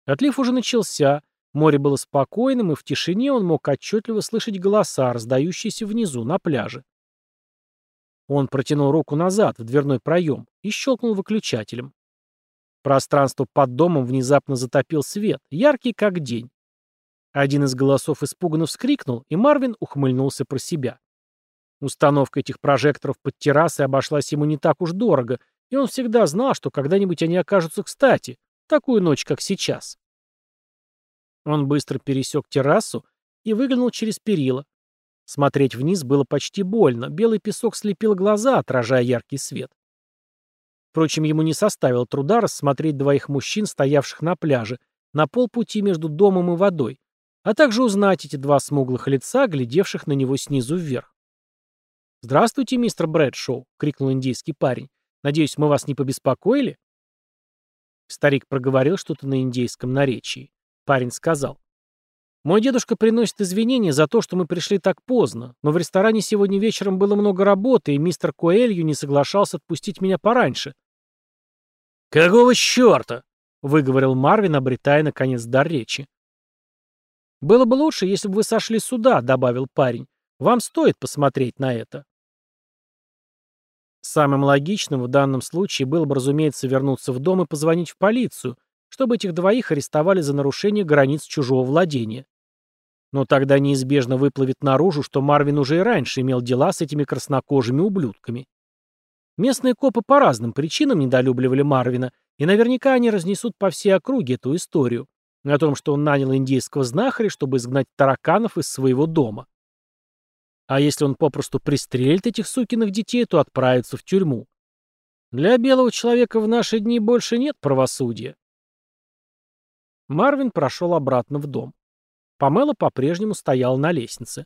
Отлив уже начался, море было спокойным, и в тишине он мог отчетливо слышать голоса, раздающиеся внизу, на пляже. Он протянул руку назад, в дверной проем, и щелкнул выключателем. Пространство под домом внезапно затопил свет, яркий как день. Один из голосов испуганно вскрикнул, и Марвин ухмыльнулся про себя. Установка этих прожекторов под террасой обошлась ему не так уж дорого, и он всегда знал, что когда-нибудь они окажутся кстати, такую ночь, как сейчас. Он быстро пересек террасу и выглянул через перила. Смотреть вниз было почти больно, белый песок слепил глаза, отражая яркий свет. Впрочем, ему не составило труда рассмотреть двоих мужчин, стоявших на пляже, на полпути между домом и водой, а также узнать эти два смуглых лица, глядевших на него снизу вверх. «Здравствуйте, мистер Брэдшоу!» — крикнул индийский парень. «Надеюсь, мы вас не побеспокоили?» Старик проговорил что-то на индейском наречии. Парень сказал. «Мой дедушка приносит извинения за то, что мы пришли так поздно, но в ресторане сегодня вечером было много работы, и мистер Коэлью не соглашался отпустить меня пораньше». «Какого черта?» — выговорил Марвин, обретая, наконец, дар речи. «Было бы лучше, если бы вы сошли сюда», — добавил парень. «Вам стоит посмотреть на это». Самым логичным в данном случае было бы, разумеется, вернуться в дом и позвонить в полицию, чтобы этих двоих арестовали за нарушение границ чужого владения. Но тогда неизбежно выплывет наружу, что Марвин уже и раньше имел дела с этими краснокожими ублюдками. Местные копы по разным причинам недолюбливали Марвина, и наверняка они разнесут по всей округе эту историю о том, что он нанял индейского знахаря, чтобы изгнать тараканов из своего дома. А если он попросту пристрелит этих сукиных детей, то отправится в тюрьму. Для белого человека в наши дни больше нет правосудия. Марвин прошел обратно в дом. Памела по-прежнему стояла на лестнице.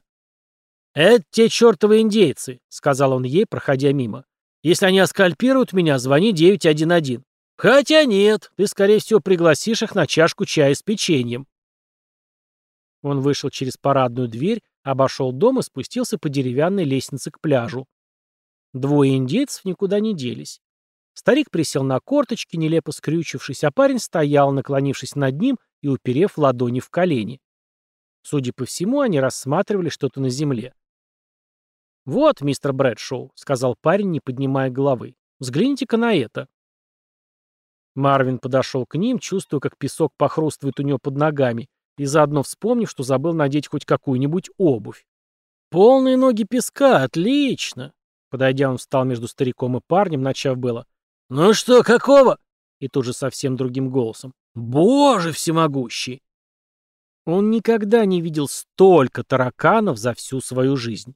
«Это те чертовы индейцы», — сказал он ей, проходя мимо. «Если они оскальпируют меня, звони 911. Хотя нет, ты, скорее всего, пригласишь их на чашку чая с печеньем». Он вышел через парадную дверь, обошел дом и спустился по деревянной лестнице к пляжу. Двое индейцев никуда не делись. Старик присел на корточки, нелепо скрючившись, а парень стоял, наклонившись над ним и уперев ладони в колени. Судя по всему, они рассматривали что-то на земле. «Вот, мистер Брэдшоу», — сказал парень, не поднимая головы. «Взгляните-ка на это». Марвин подошел к ним, чувствуя, как песок похрустывает у него под ногами, и заодно вспомнив, что забыл надеть хоть какую-нибудь обувь. «Полные ноги песка, отлично!» Подойдя, он встал между стариком и парнем, начав было. «Ну что, какого?» И тут же совсем другим голосом. «Боже всемогущий!» Он никогда не видел столько тараканов за всю свою жизнь.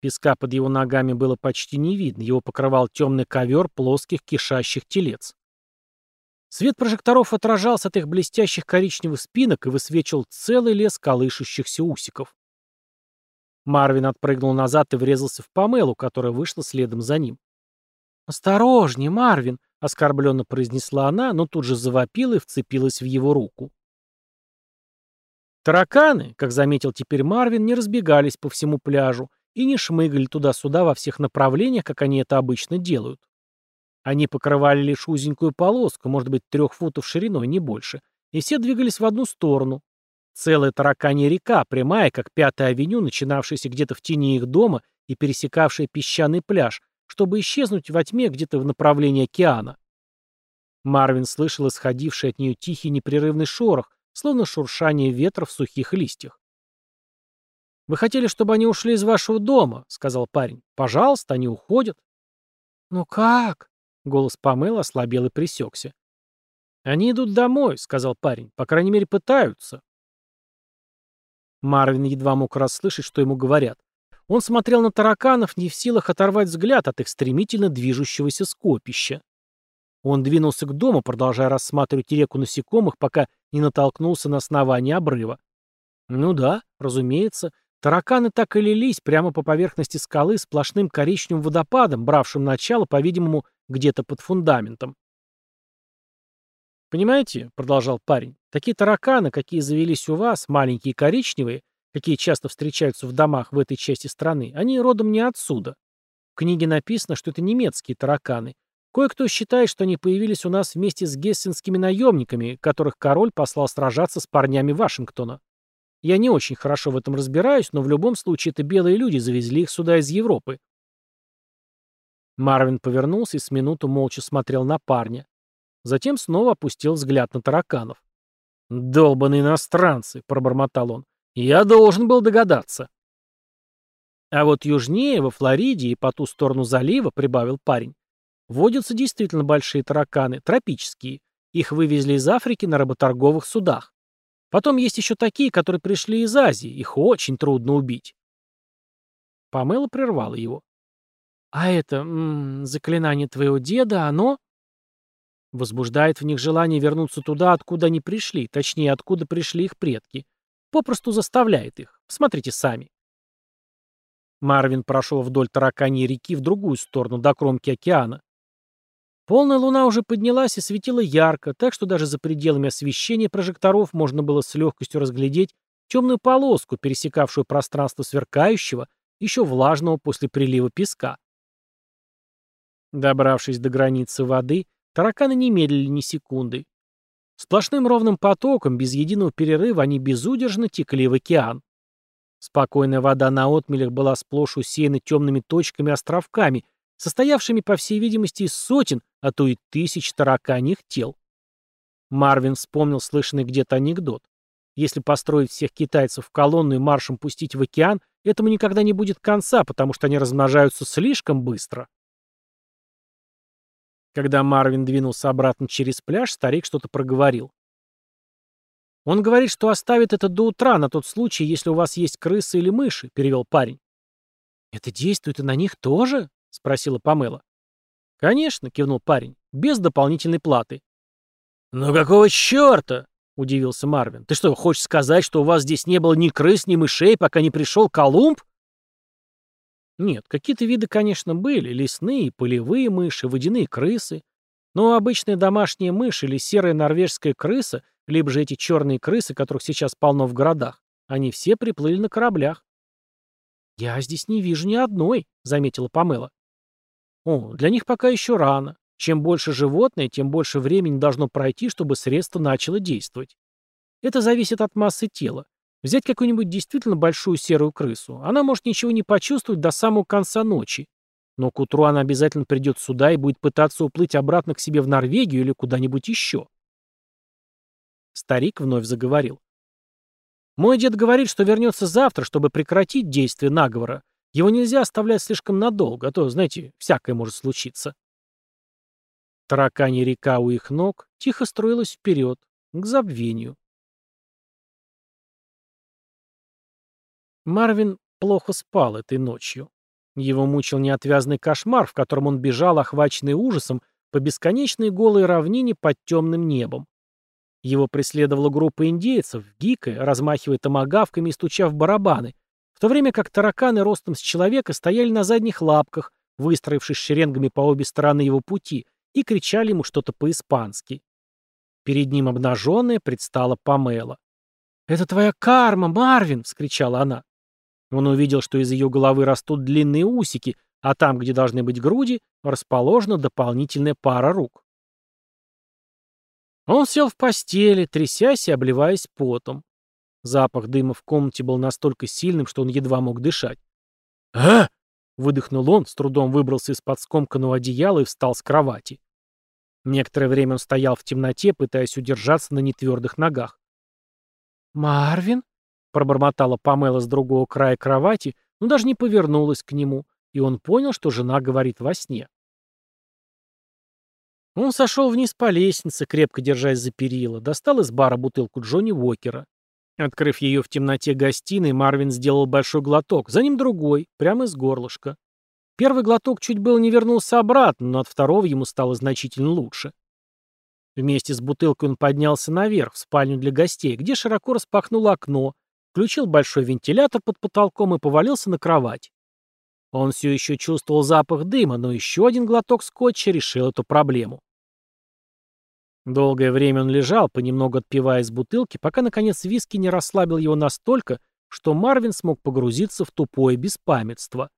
Песка под его ногами было почти не видно, его покрывал темный ковер плоских кишащих телец. Свет прожекторов отражался от их блестящих коричневых спинок и высвечивал целый лес колышущихся усиков. Марвин отпрыгнул назад и врезался в Памелу, которая вышла следом за ним. «Осторожнее, Марвин!» — оскорбленно произнесла она, но тут же завопила и вцепилась в его руку. Тараканы, как заметил теперь Марвин, не разбегались по всему пляжу и не шмыгали туда-сюда во всех направлениях, как они это обычно делают. Они покрывали лишь узенькую полоску, может быть, трех футов шириной, не больше, и все двигались в одну сторону. Целая тараканья река, прямая, как Пятая авеню, начинавшаяся где-то в тени их дома и пересекавшая песчаный пляж, чтобы исчезнуть во тьме где-то в направлении океана. Марвин слышал исходивший от нее тихий непрерывный шорох, словно шуршание ветра в сухих листьях. «Вы хотели, чтобы они ушли из вашего дома», — сказал парень. «Пожалуйста, они уходят». «Ну как?» — голос Памела ослабел и присекся. «Они идут домой», — сказал парень. «По крайней мере, пытаются». Марвин едва мог расслышать, что ему говорят. Он смотрел на тараканов, не в силах оторвать взгляд от их стремительно движущегося скопища. Он двинулся к дому, продолжая рассматривать реку насекомых, пока не натолкнулся на основание обрыва. Ну да, разумеется, тараканы так и лились прямо по поверхности скалы сплошным коричневым водопадом, бравшим начало, по-видимому, где-то под фундаментом. «Понимаете», — продолжал парень, — «такие тараканы, какие завелись у вас, маленькие коричневые, какие часто встречаются в домах в этой части страны, они родом не отсюда. В книге написано, что это немецкие тараканы, Кое-кто считает, что они появились у нас вместе с гессенскими наемниками, которых король послал сражаться с парнями Вашингтона. Я не очень хорошо в этом разбираюсь, но в любом случае это белые люди завезли их сюда из Европы. Марвин повернулся и с минуту молча смотрел на парня. Затем снова опустил взгляд на тараканов. «Долбаные иностранцы!» — пробормотал он. «Я должен был догадаться». А вот южнее, во Флориде и по ту сторону залива, прибавил парень, Водятся действительно большие тараканы, тропические. Их вывезли из Африки на работорговых судах. Потом есть еще такие, которые пришли из Азии. Их очень трудно убить. Памела прервала его. «А это, м -м, заклинание твоего деда, оно...» Возбуждает в них желание вернуться туда, откуда они пришли, точнее, откуда пришли их предки. Попросту заставляет их. Смотрите сами. Марвин прошел вдоль тараканьей реки в другую сторону, до кромки океана. Полная луна уже поднялась и светила ярко, так что даже за пределами освещения прожекторов можно было с легкостью разглядеть темную полоску, пересекавшую пространство сверкающего, еще влажного после прилива песка. Добравшись до границы воды, тараканы не медлили ни секунды. Сплошным ровным потоком, без единого перерыва, они безудержно текли в океан. Спокойная вода на отмелях была сплошь усеяна темными точками-островками, состоявшими, по всей видимости, из сотен, а то и тысяч тараканьих тел. Марвин вспомнил слышанный где-то анекдот. Если построить всех китайцев в колонну и маршем пустить в океан, этому никогда не будет конца, потому что они размножаются слишком быстро. Когда Марвин двинулся обратно через пляж, старик что-то проговорил. «Он говорит, что оставит это до утра, на тот случай, если у вас есть крысы или мыши», — перевел парень. «Это действует и на них тоже?» — спросила Памела. «Конечно», — кивнул парень, — «без дополнительной платы». «Ну какого черта?» — удивился Марвин. «Ты что, хочешь сказать, что у вас здесь не было ни крыс, ни мышей, пока не пришел Колумб?» Нет, какие-то виды, конечно, были. Лесные, полевые мыши, водяные крысы. Но обычная домашняя мышь или серая норвежская крыса, либо же эти черные крысы, которых сейчас полно в городах, они все приплыли на кораблях. «Я здесь не вижу ни одной», — заметила Памела. О, для них пока еще рано. Чем больше животное, тем больше времени должно пройти, чтобы средство начало действовать. Это зависит от массы тела. Взять какую-нибудь действительно большую серую крысу. Она может ничего не почувствовать до самого конца ночи. Но к утру она обязательно придет сюда и будет пытаться уплыть обратно к себе в Норвегию или куда-нибудь еще. Старик вновь заговорил. «Мой дед говорит, что вернется завтра, чтобы прекратить действие наговора, его нельзя оставлять слишком надолго, а то, знаете, всякое может случиться. Тараканья река у их ног тихо строилась вперед, к забвению. Марвин плохо спал этой ночью. Его мучил неотвязный кошмар, в котором он бежал, охваченный ужасом, по бесконечной голой равнине под темным небом. Его преследовала группа индейцев, гикая, размахивая томагавками и стуча в барабаны, в то время как тараканы ростом с человека стояли на задних лапках, выстроившись шеренгами по обе стороны его пути, и кричали ему что-то по-испански. Перед ним обнаженная предстала Памела. «Это твоя карма, Марвин!» — вскричала она. Он увидел, что из ее головы растут длинные усики, а там, где должны быть груди, расположена дополнительная пара рук. Он сел в постели, трясясь и обливаясь потом. Запах дыма в комнате был настолько сильным, что он едва мог дышать. «А!» — выдохнул он, с трудом выбрался из-под скомканного одеяла и встал с кровати. Некоторое время он стоял в темноте, пытаясь удержаться на нетвердых ногах. «Марвин?» — пробормотала Памела с другого края кровати, но даже не повернулась к нему, и он понял, что жена говорит во сне. Он сошел вниз по лестнице, крепко держась за перила, достал из бара бутылку Джонни Уокера. Открыв ее в темноте гостиной, Марвин сделал большой глоток, за ним другой, прямо из горлышка. Первый глоток чуть было не вернулся обратно, но от второго ему стало значительно лучше. Вместе с бутылкой он поднялся наверх, в спальню для гостей, где широко распахнул окно, включил большой вентилятор под потолком и повалился на кровать. Он все еще чувствовал запах дыма, но еще один глоток скотча решил эту проблему. Долгое время он лежал, понемногу отпивая из бутылки, пока, наконец, виски не расслабил его настолько, что Марвин смог погрузиться в тупое беспамятство.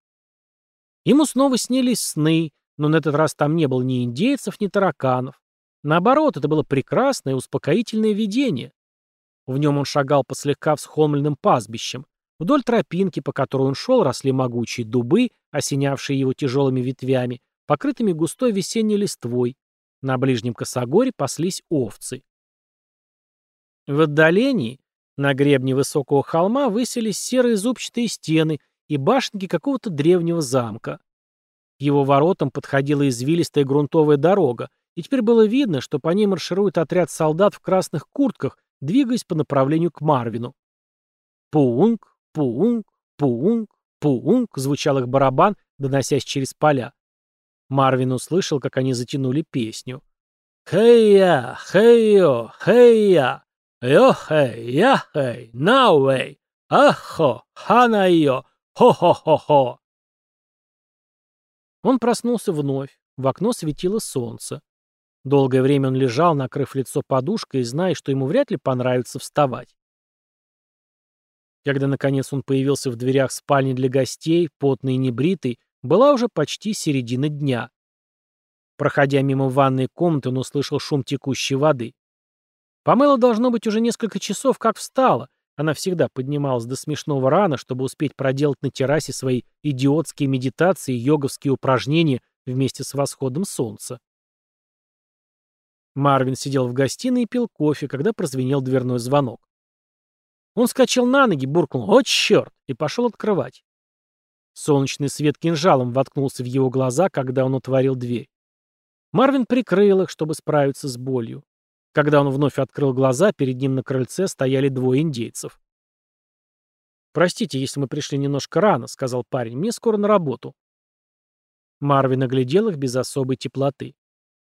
Ему снова снились сны, но на этот раз там не было ни индейцев, ни тараканов. Наоборот, это было прекрасное успокоительное видение. В нем он шагал по слегка всхолмленным пастбищам. Вдоль тропинки, по которой он шел, росли могучие дубы, осенявшие его тяжелыми ветвями, покрытыми густой весенней листвой, на ближнем косогоре паслись овцы. В отдалении, на гребне высокого холма, высились серые зубчатые стены и башенки какого-то древнего замка. К его воротам подходила извилистая грунтовая дорога, и теперь было видно, что по ней марширует отряд солдат в красных куртках, двигаясь по направлению к Марвину. Пуунг, пуунг, пуунг, пуунг звучал их барабан, доносясь через поля. Марвин услышал, как они затянули песню. «Хей-я, хей-йо, хей-я, йо-хей, хей науэй, ахо, хана-йо, хо-хо-хо-хо». Он проснулся вновь. В окно светило солнце. Долгое время он лежал, накрыв лицо подушкой, зная, что ему вряд ли понравится вставать. Когда, наконец, он появился в дверях спальни для гостей, потный и небритый, была уже почти середина дня. Проходя мимо ванной комнаты, он услышал шум текущей воды. Памела, должно быть, уже несколько часов как встала. Она всегда поднималась до смешного рано, чтобы успеть проделать на террасе свои идиотские медитации и йоговские упражнения вместе с восходом солнца. Марвин сидел в гостиной и пил кофе, когда прозвенел дверной звонок. Он скачал на ноги, буркнул «О, черт!» и пошел открывать. Солнечный свет кинжалом воткнулся в его глаза, когда он отворил дверь. Марвин прикрыл их, чтобы справиться с болью. Когда он вновь открыл глаза, перед ним на крыльце стояли двое индейцев. «Простите, если мы пришли немножко рано», — сказал парень. «Мне скоро на работу». Марвин оглядел их без особой теплоты.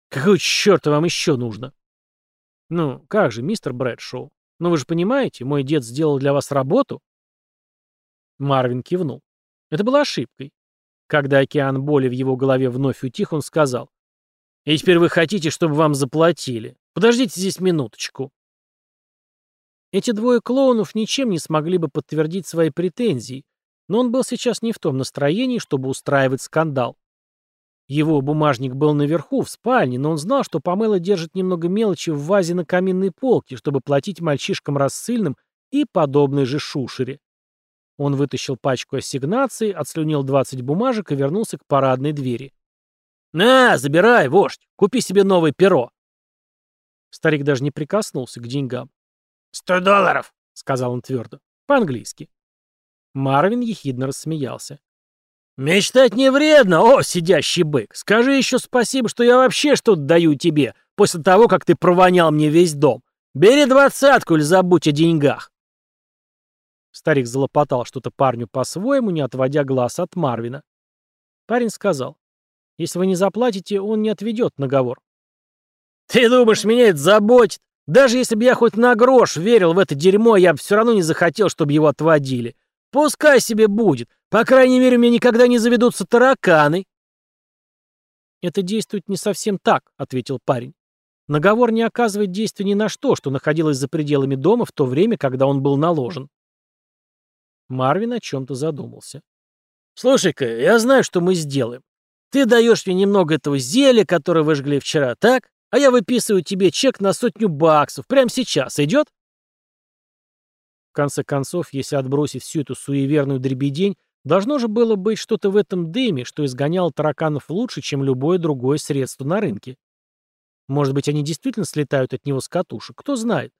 «Какого черта вам еще нужно?» «Ну, как же, мистер Брэдшоу? Ну вы же понимаете, мой дед сделал для вас работу?» Марвин кивнул. Это было ошибкой. Когда океан боли в его голове вновь утих, он сказал. «И теперь вы хотите, чтобы вам заплатили? Подождите здесь минуточку». Эти двое клоунов ничем не смогли бы подтвердить свои претензии, но он был сейчас не в том настроении, чтобы устраивать скандал. Его бумажник был наверху, в спальне, но он знал, что Памела держит немного мелочи в вазе на каминной полке, чтобы платить мальчишкам рассыльным и подобной же шушере. Он вытащил пачку ассигнаций, отслюнил 20 бумажек и вернулся к парадной двери. «На, забирай, вождь, купи себе новое перо». Старик даже не прикоснулся к деньгам. «Сто долларов», — сказал он твердо, по-английски. Марвин ехидно рассмеялся. «Мечтать не вредно, о, сидящий бык. Скажи еще спасибо, что я вообще что-то даю тебе, после того, как ты провонял мне весь дом. Бери двадцатку или забудь о деньгах». Старик залопотал что-то парню по-своему, не отводя глаз от Марвина. Парень сказал, если вы не заплатите, он не отведет наговор. «Ты думаешь, меня это заботит? Даже если бы я хоть на грош верил в это дерьмо, я бы все равно не захотел, чтобы его отводили. Пускай себе будет. По крайней мере, у меня никогда не заведутся тараканы». «Это действует не совсем так», — ответил парень. «Наговор не оказывает действия ни на что, что находилось за пределами дома в то время, когда он был наложен». Марвин о чем-то задумался. «Слушай-ка, я знаю, что мы сделаем. Ты даешь мне немного этого зелья, которое выжгли вчера, так? А я выписываю тебе чек на сотню баксов. Прямо сейчас. Идет?» В конце концов, если отбросить всю эту суеверную дребедень, должно же было быть что-то в этом дыме, что изгоняло тараканов лучше, чем любое другое средство на рынке. Может быть, они действительно слетают от него с катушек, кто знает.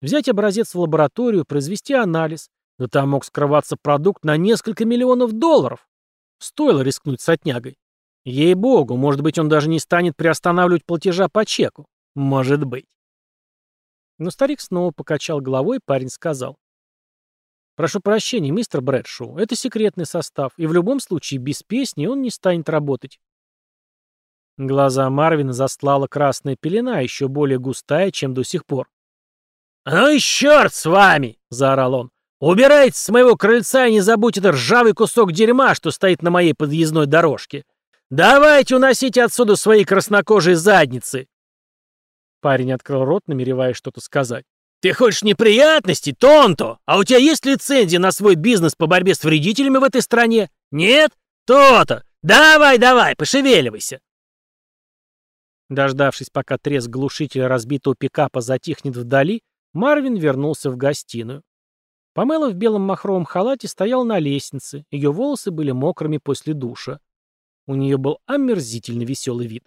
Взять образец в лабораторию, произвести анализ. Да там мог скрываться продукт на несколько миллионов долларов. Стоило рискнуть с отнягой. Ей-богу, может быть, он даже не станет приостанавливать платежа по чеку. Может быть. Но старик снова покачал головой, и парень сказал. «Прошу прощения, мистер Брэдшоу, это секретный состав, и в любом случае без песни он не станет работать». Глаза Марвина застлала красная пелена, еще более густая, чем до сих пор. «Ну и черт с вами!» — заорал он. «Убирайтесь с моего крыльца и не забудьте этот ржавый кусок дерьма, что стоит на моей подъездной дорожке. «Давайте уносите отсюда свои краснокожие задницы!» Парень открыл рот, намереваясь что-то сказать. «Ты хочешь неприятностей, Тонто? А у тебя есть лицензия на свой бизнес по борьбе с вредителями в этой стране? Нет? То-то! Давай, давай, пошевеливайся!» Дождавшись, пока треск глушителя разбитого пикапа затихнет вдали, Марвин вернулся в гостиную. Памела в белом махровом халате стояла на лестнице, ее волосы были мокрыми после душа. У нее был омерзительно веселый вид.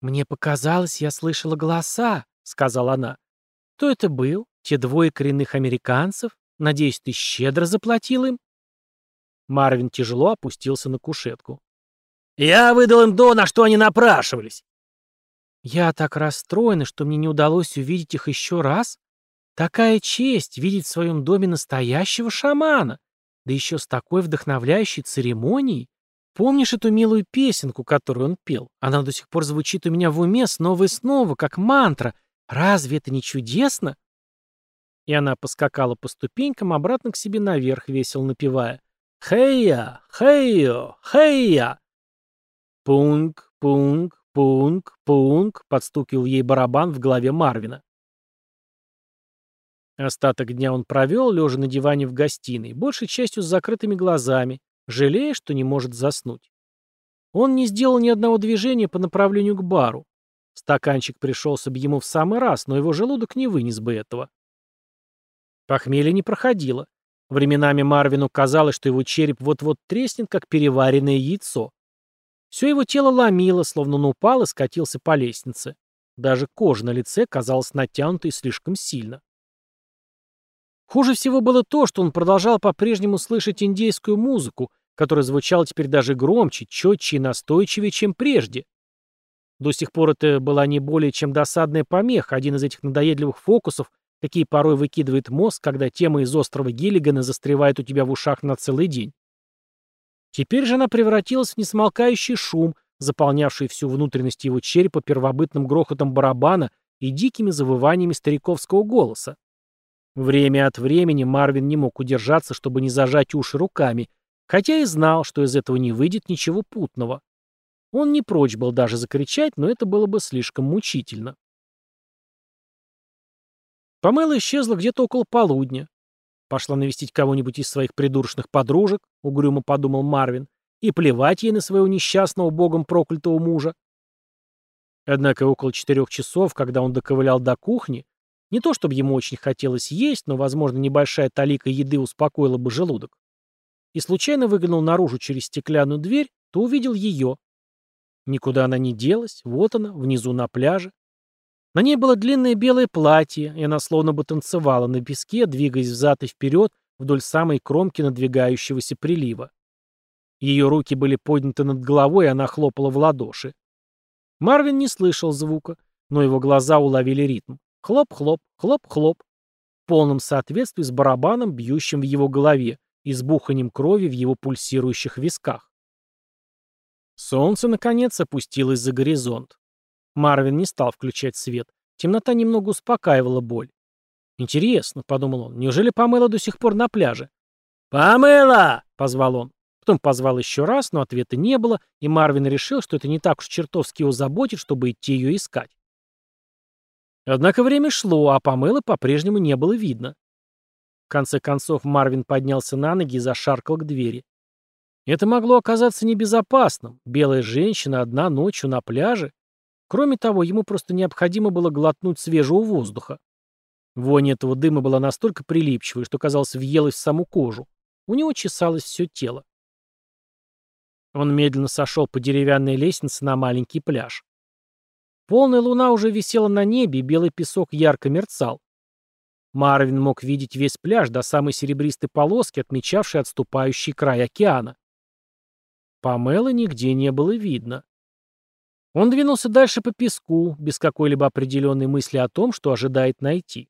«Мне показалось, я слышала голоса», — сказала она. «Кто это был? Те двое коренных американцев? Надеюсь, ты щедро заплатил им?» Марвин тяжело опустился на кушетку. «Я выдал им то, на что они напрашивались». «Я так расстроена, что мне не удалось увидеть их еще раз. Такая честь — видеть в своем доме настоящего шамана, да еще с такой вдохновляющей церемонией. Помнишь эту милую песенку, которую он пел? Она до сих пор звучит у меня в уме снова и снова, как мантра. Разве это не чудесно? И она поскакала по ступенькам обратно к себе наверх, весело напевая. «Хей-я! Хей-йо! Хей-я!» «Пунк, пунк, пунк, пунк!» — подстукивал ей барабан в голове Марвина. Остаток дня он провел, лежа на диване в гостиной, большей частью с закрытыми глазами, жалея, что не может заснуть. Он не сделал ни одного движения по направлению к бару. Стаканчик пришелся бы ему в самый раз, но его желудок не вынес бы этого. Похмелье не проходило. Временами Марвину казалось, что его череп вот-вот треснет, как переваренное яйцо. Все его тело ломило, словно он упал и скатился по лестнице. Даже кожа на лице казалась натянутой слишком сильно. Хуже всего было то, что он продолжал по-прежнему слышать индейскую музыку, которая звучала теперь даже громче, четче и настойчивее, чем прежде. До сих пор это была не более чем досадная помеха, один из этих надоедливых фокусов, какие порой выкидывает мозг, когда тема из острова Гиллигана застревает у тебя в ушах на целый день. Теперь же она превратилась в несмолкающий шум, заполнявший всю внутренность его черепа первобытным грохотом барабана и дикими завываниями стариковского голоса. Время от времени Марвин не мог удержаться, чтобы не зажать уши руками, хотя и знал, что из этого не выйдет ничего путного. Он не прочь был даже закричать, но это было бы слишком мучительно. Памела исчезла где-то около полудня. Пошла навестить кого-нибудь из своих придурочных подружек, угрюмо подумал Марвин, и плевать ей на своего несчастного богом проклятого мужа. Однако около четырех часов, когда он доковылял до кухни, не то чтобы ему очень хотелось есть, но, возможно, небольшая талика еды успокоила бы желудок, и случайно выглянул наружу через стеклянную дверь, то увидел ее. Никуда она не делась, вот она, внизу на пляже. На ней было длинное белое платье, и она словно бы танцевала на песке, двигаясь взад и вперед вдоль самой кромки надвигающегося прилива. Ее руки были подняты над головой, и она хлопала в ладоши. Марвин не слышал звука, но его глаза уловили ритм. Хлоп-хлоп, хлоп-хлоп. В полном соответствии с барабаном, бьющим в его голове, и с буханием крови в его пульсирующих висках. Солнце, наконец, опустилось за горизонт. Марвин не стал включать свет. Темнота немного успокаивала боль. «Интересно», — подумал он, — «неужели Памела до сих пор на пляже?» «Памела!» — позвал он. Потом позвал еще раз, но ответа не было, и Марвин решил, что это не так уж чертовски его заботит, чтобы идти ее искать. Однако время шло, а Памелы по-прежнему не было видно. В конце концов Марвин поднялся на ноги и зашаркал к двери. Это могло оказаться небезопасным. Белая женщина одна ночью на пляже. Кроме того, ему просто необходимо было глотнуть свежего воздуха. Вонь этого дыма была настолько прилипчивой, что, казалось, въелась в саму кожу. У него чесалось все тело. Он медленно сошел по деревянной лестнице на маленький пляж. Полная луна уже висела на небе, и белый песок ярко мерцал. Марвин мог видеть весь пляж до самой серебристой полоски, отмечавшей отступающий край океана. Памелы нигде не было видно. Он двинулся дальше по песку, без какой-либо определенной мысли о том, что ожидает найти.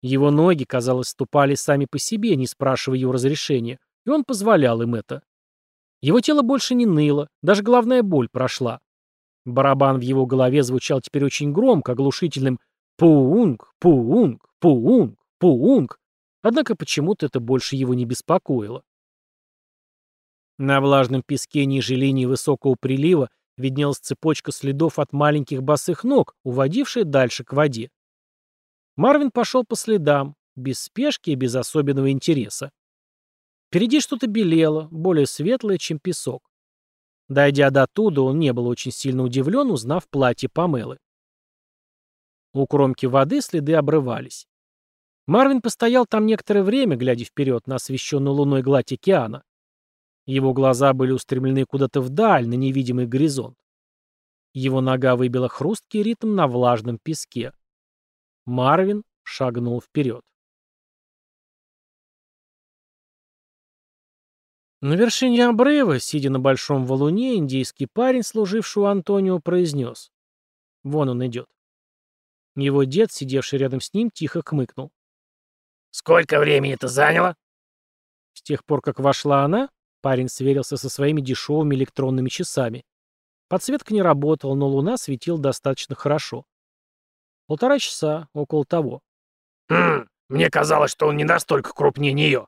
Его ноги, казалось, ступали сами по себе, не спрашивая его разрешения, и он позволял им это. Его тело больше не ныло, даже головная боль прошла. Барабан в его голове звучал теперь очень громко, оглушительным «пуунг, пуунг, пуунг, пуунг», однако почему-то это больше его не беспокоило. На влажном песке ниже линии высокого прилива виднелась цепочка следов от маленьких босых ног, уводившая дальше к воде. Марвин пошел по следам, без спешки и без особенного интереса. Впереди что-то белело, более светлое, чем песок. Дойдя до туда, он не был очень сильно удивлен, узнав платье Памелы. У кромки воды следы обрывались. Марвин постоял там некоторое время, глядя вперед на освещенную луной гладь океана. Его глаза были устремлены куда-то вдаль, на невидимый горизонт. Его нога выбила хрусткий ритм на влажном песке. Марвин шагнул вперед. На вершине обрыва, сидя на большом валуне, индийский парень, служивший у Антонио, произнес. Вон он идет. Его дед, сидевший рядом с ним, тихо кмыкнул. «Сколько времени это заняло?» С тех пор, как вошла она, парень сверился со своими дешевыми электронными часами. Подсветка не работала, но луна светила достаточно хорошо. Полтора часа, около того. «Хм, мне казалось, что он не настолько крупнее нее».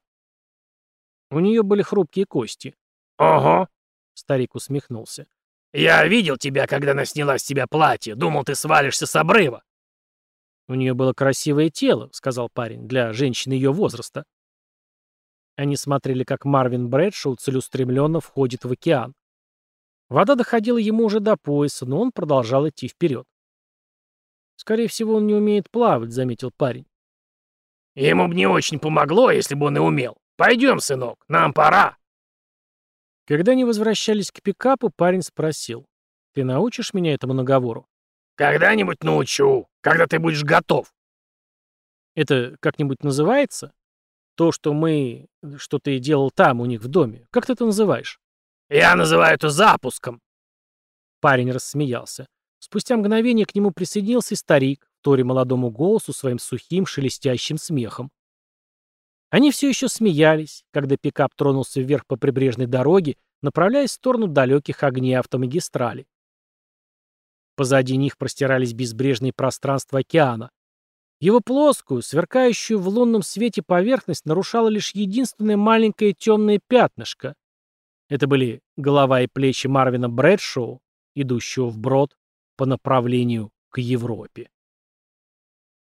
У нее были хрупкие кости. «Ого!» — старик усмехнулся. «Я видел тебя, когда она сняла с тебя платье. Думал, ты свалишься с обрыва». «У нее было красивое тело», — сказал парень, — «для женщины ее возраста». Они смотрели, как Марвин Брэдшоу целеустремленно входит в океан. Вода доходила ему уже до пояса, но он продолжал идти вперед. «Скорее всего, он не умеет плавать», — заметил парень. «Ему бы не очень помогло, если бы он и умел. Пойдем, сынок, нам пора». Когда они возвращались к пикапу, парень спросил. «Ты научишь меня этому наговору?» «Когда-нибудь научу, когда ты будешь готов». «Это как-нибудь называется? То, что мы... что ты делал там, у них в доме. Как ты это называешь?» «Я называю это запуском». Парень рассмеялся. Спустя мгновение к нему присоединился старик, торе молодому голосу своим сухим шелестящим смехом. Они все еще смеялись, когда пикап тронулся вверх по прибрежной дороге, направляясь в сторону далеких огней автомагистрали. Позади них простирались безбрежные пространства океана. Его плоскую, сверкающую в лунном свете поверхность нарушала лишь единственное маленькое темное пятнышко. Это были голова и плечи Марвина Брэдшоу, идущего вброд по направлению к Европе.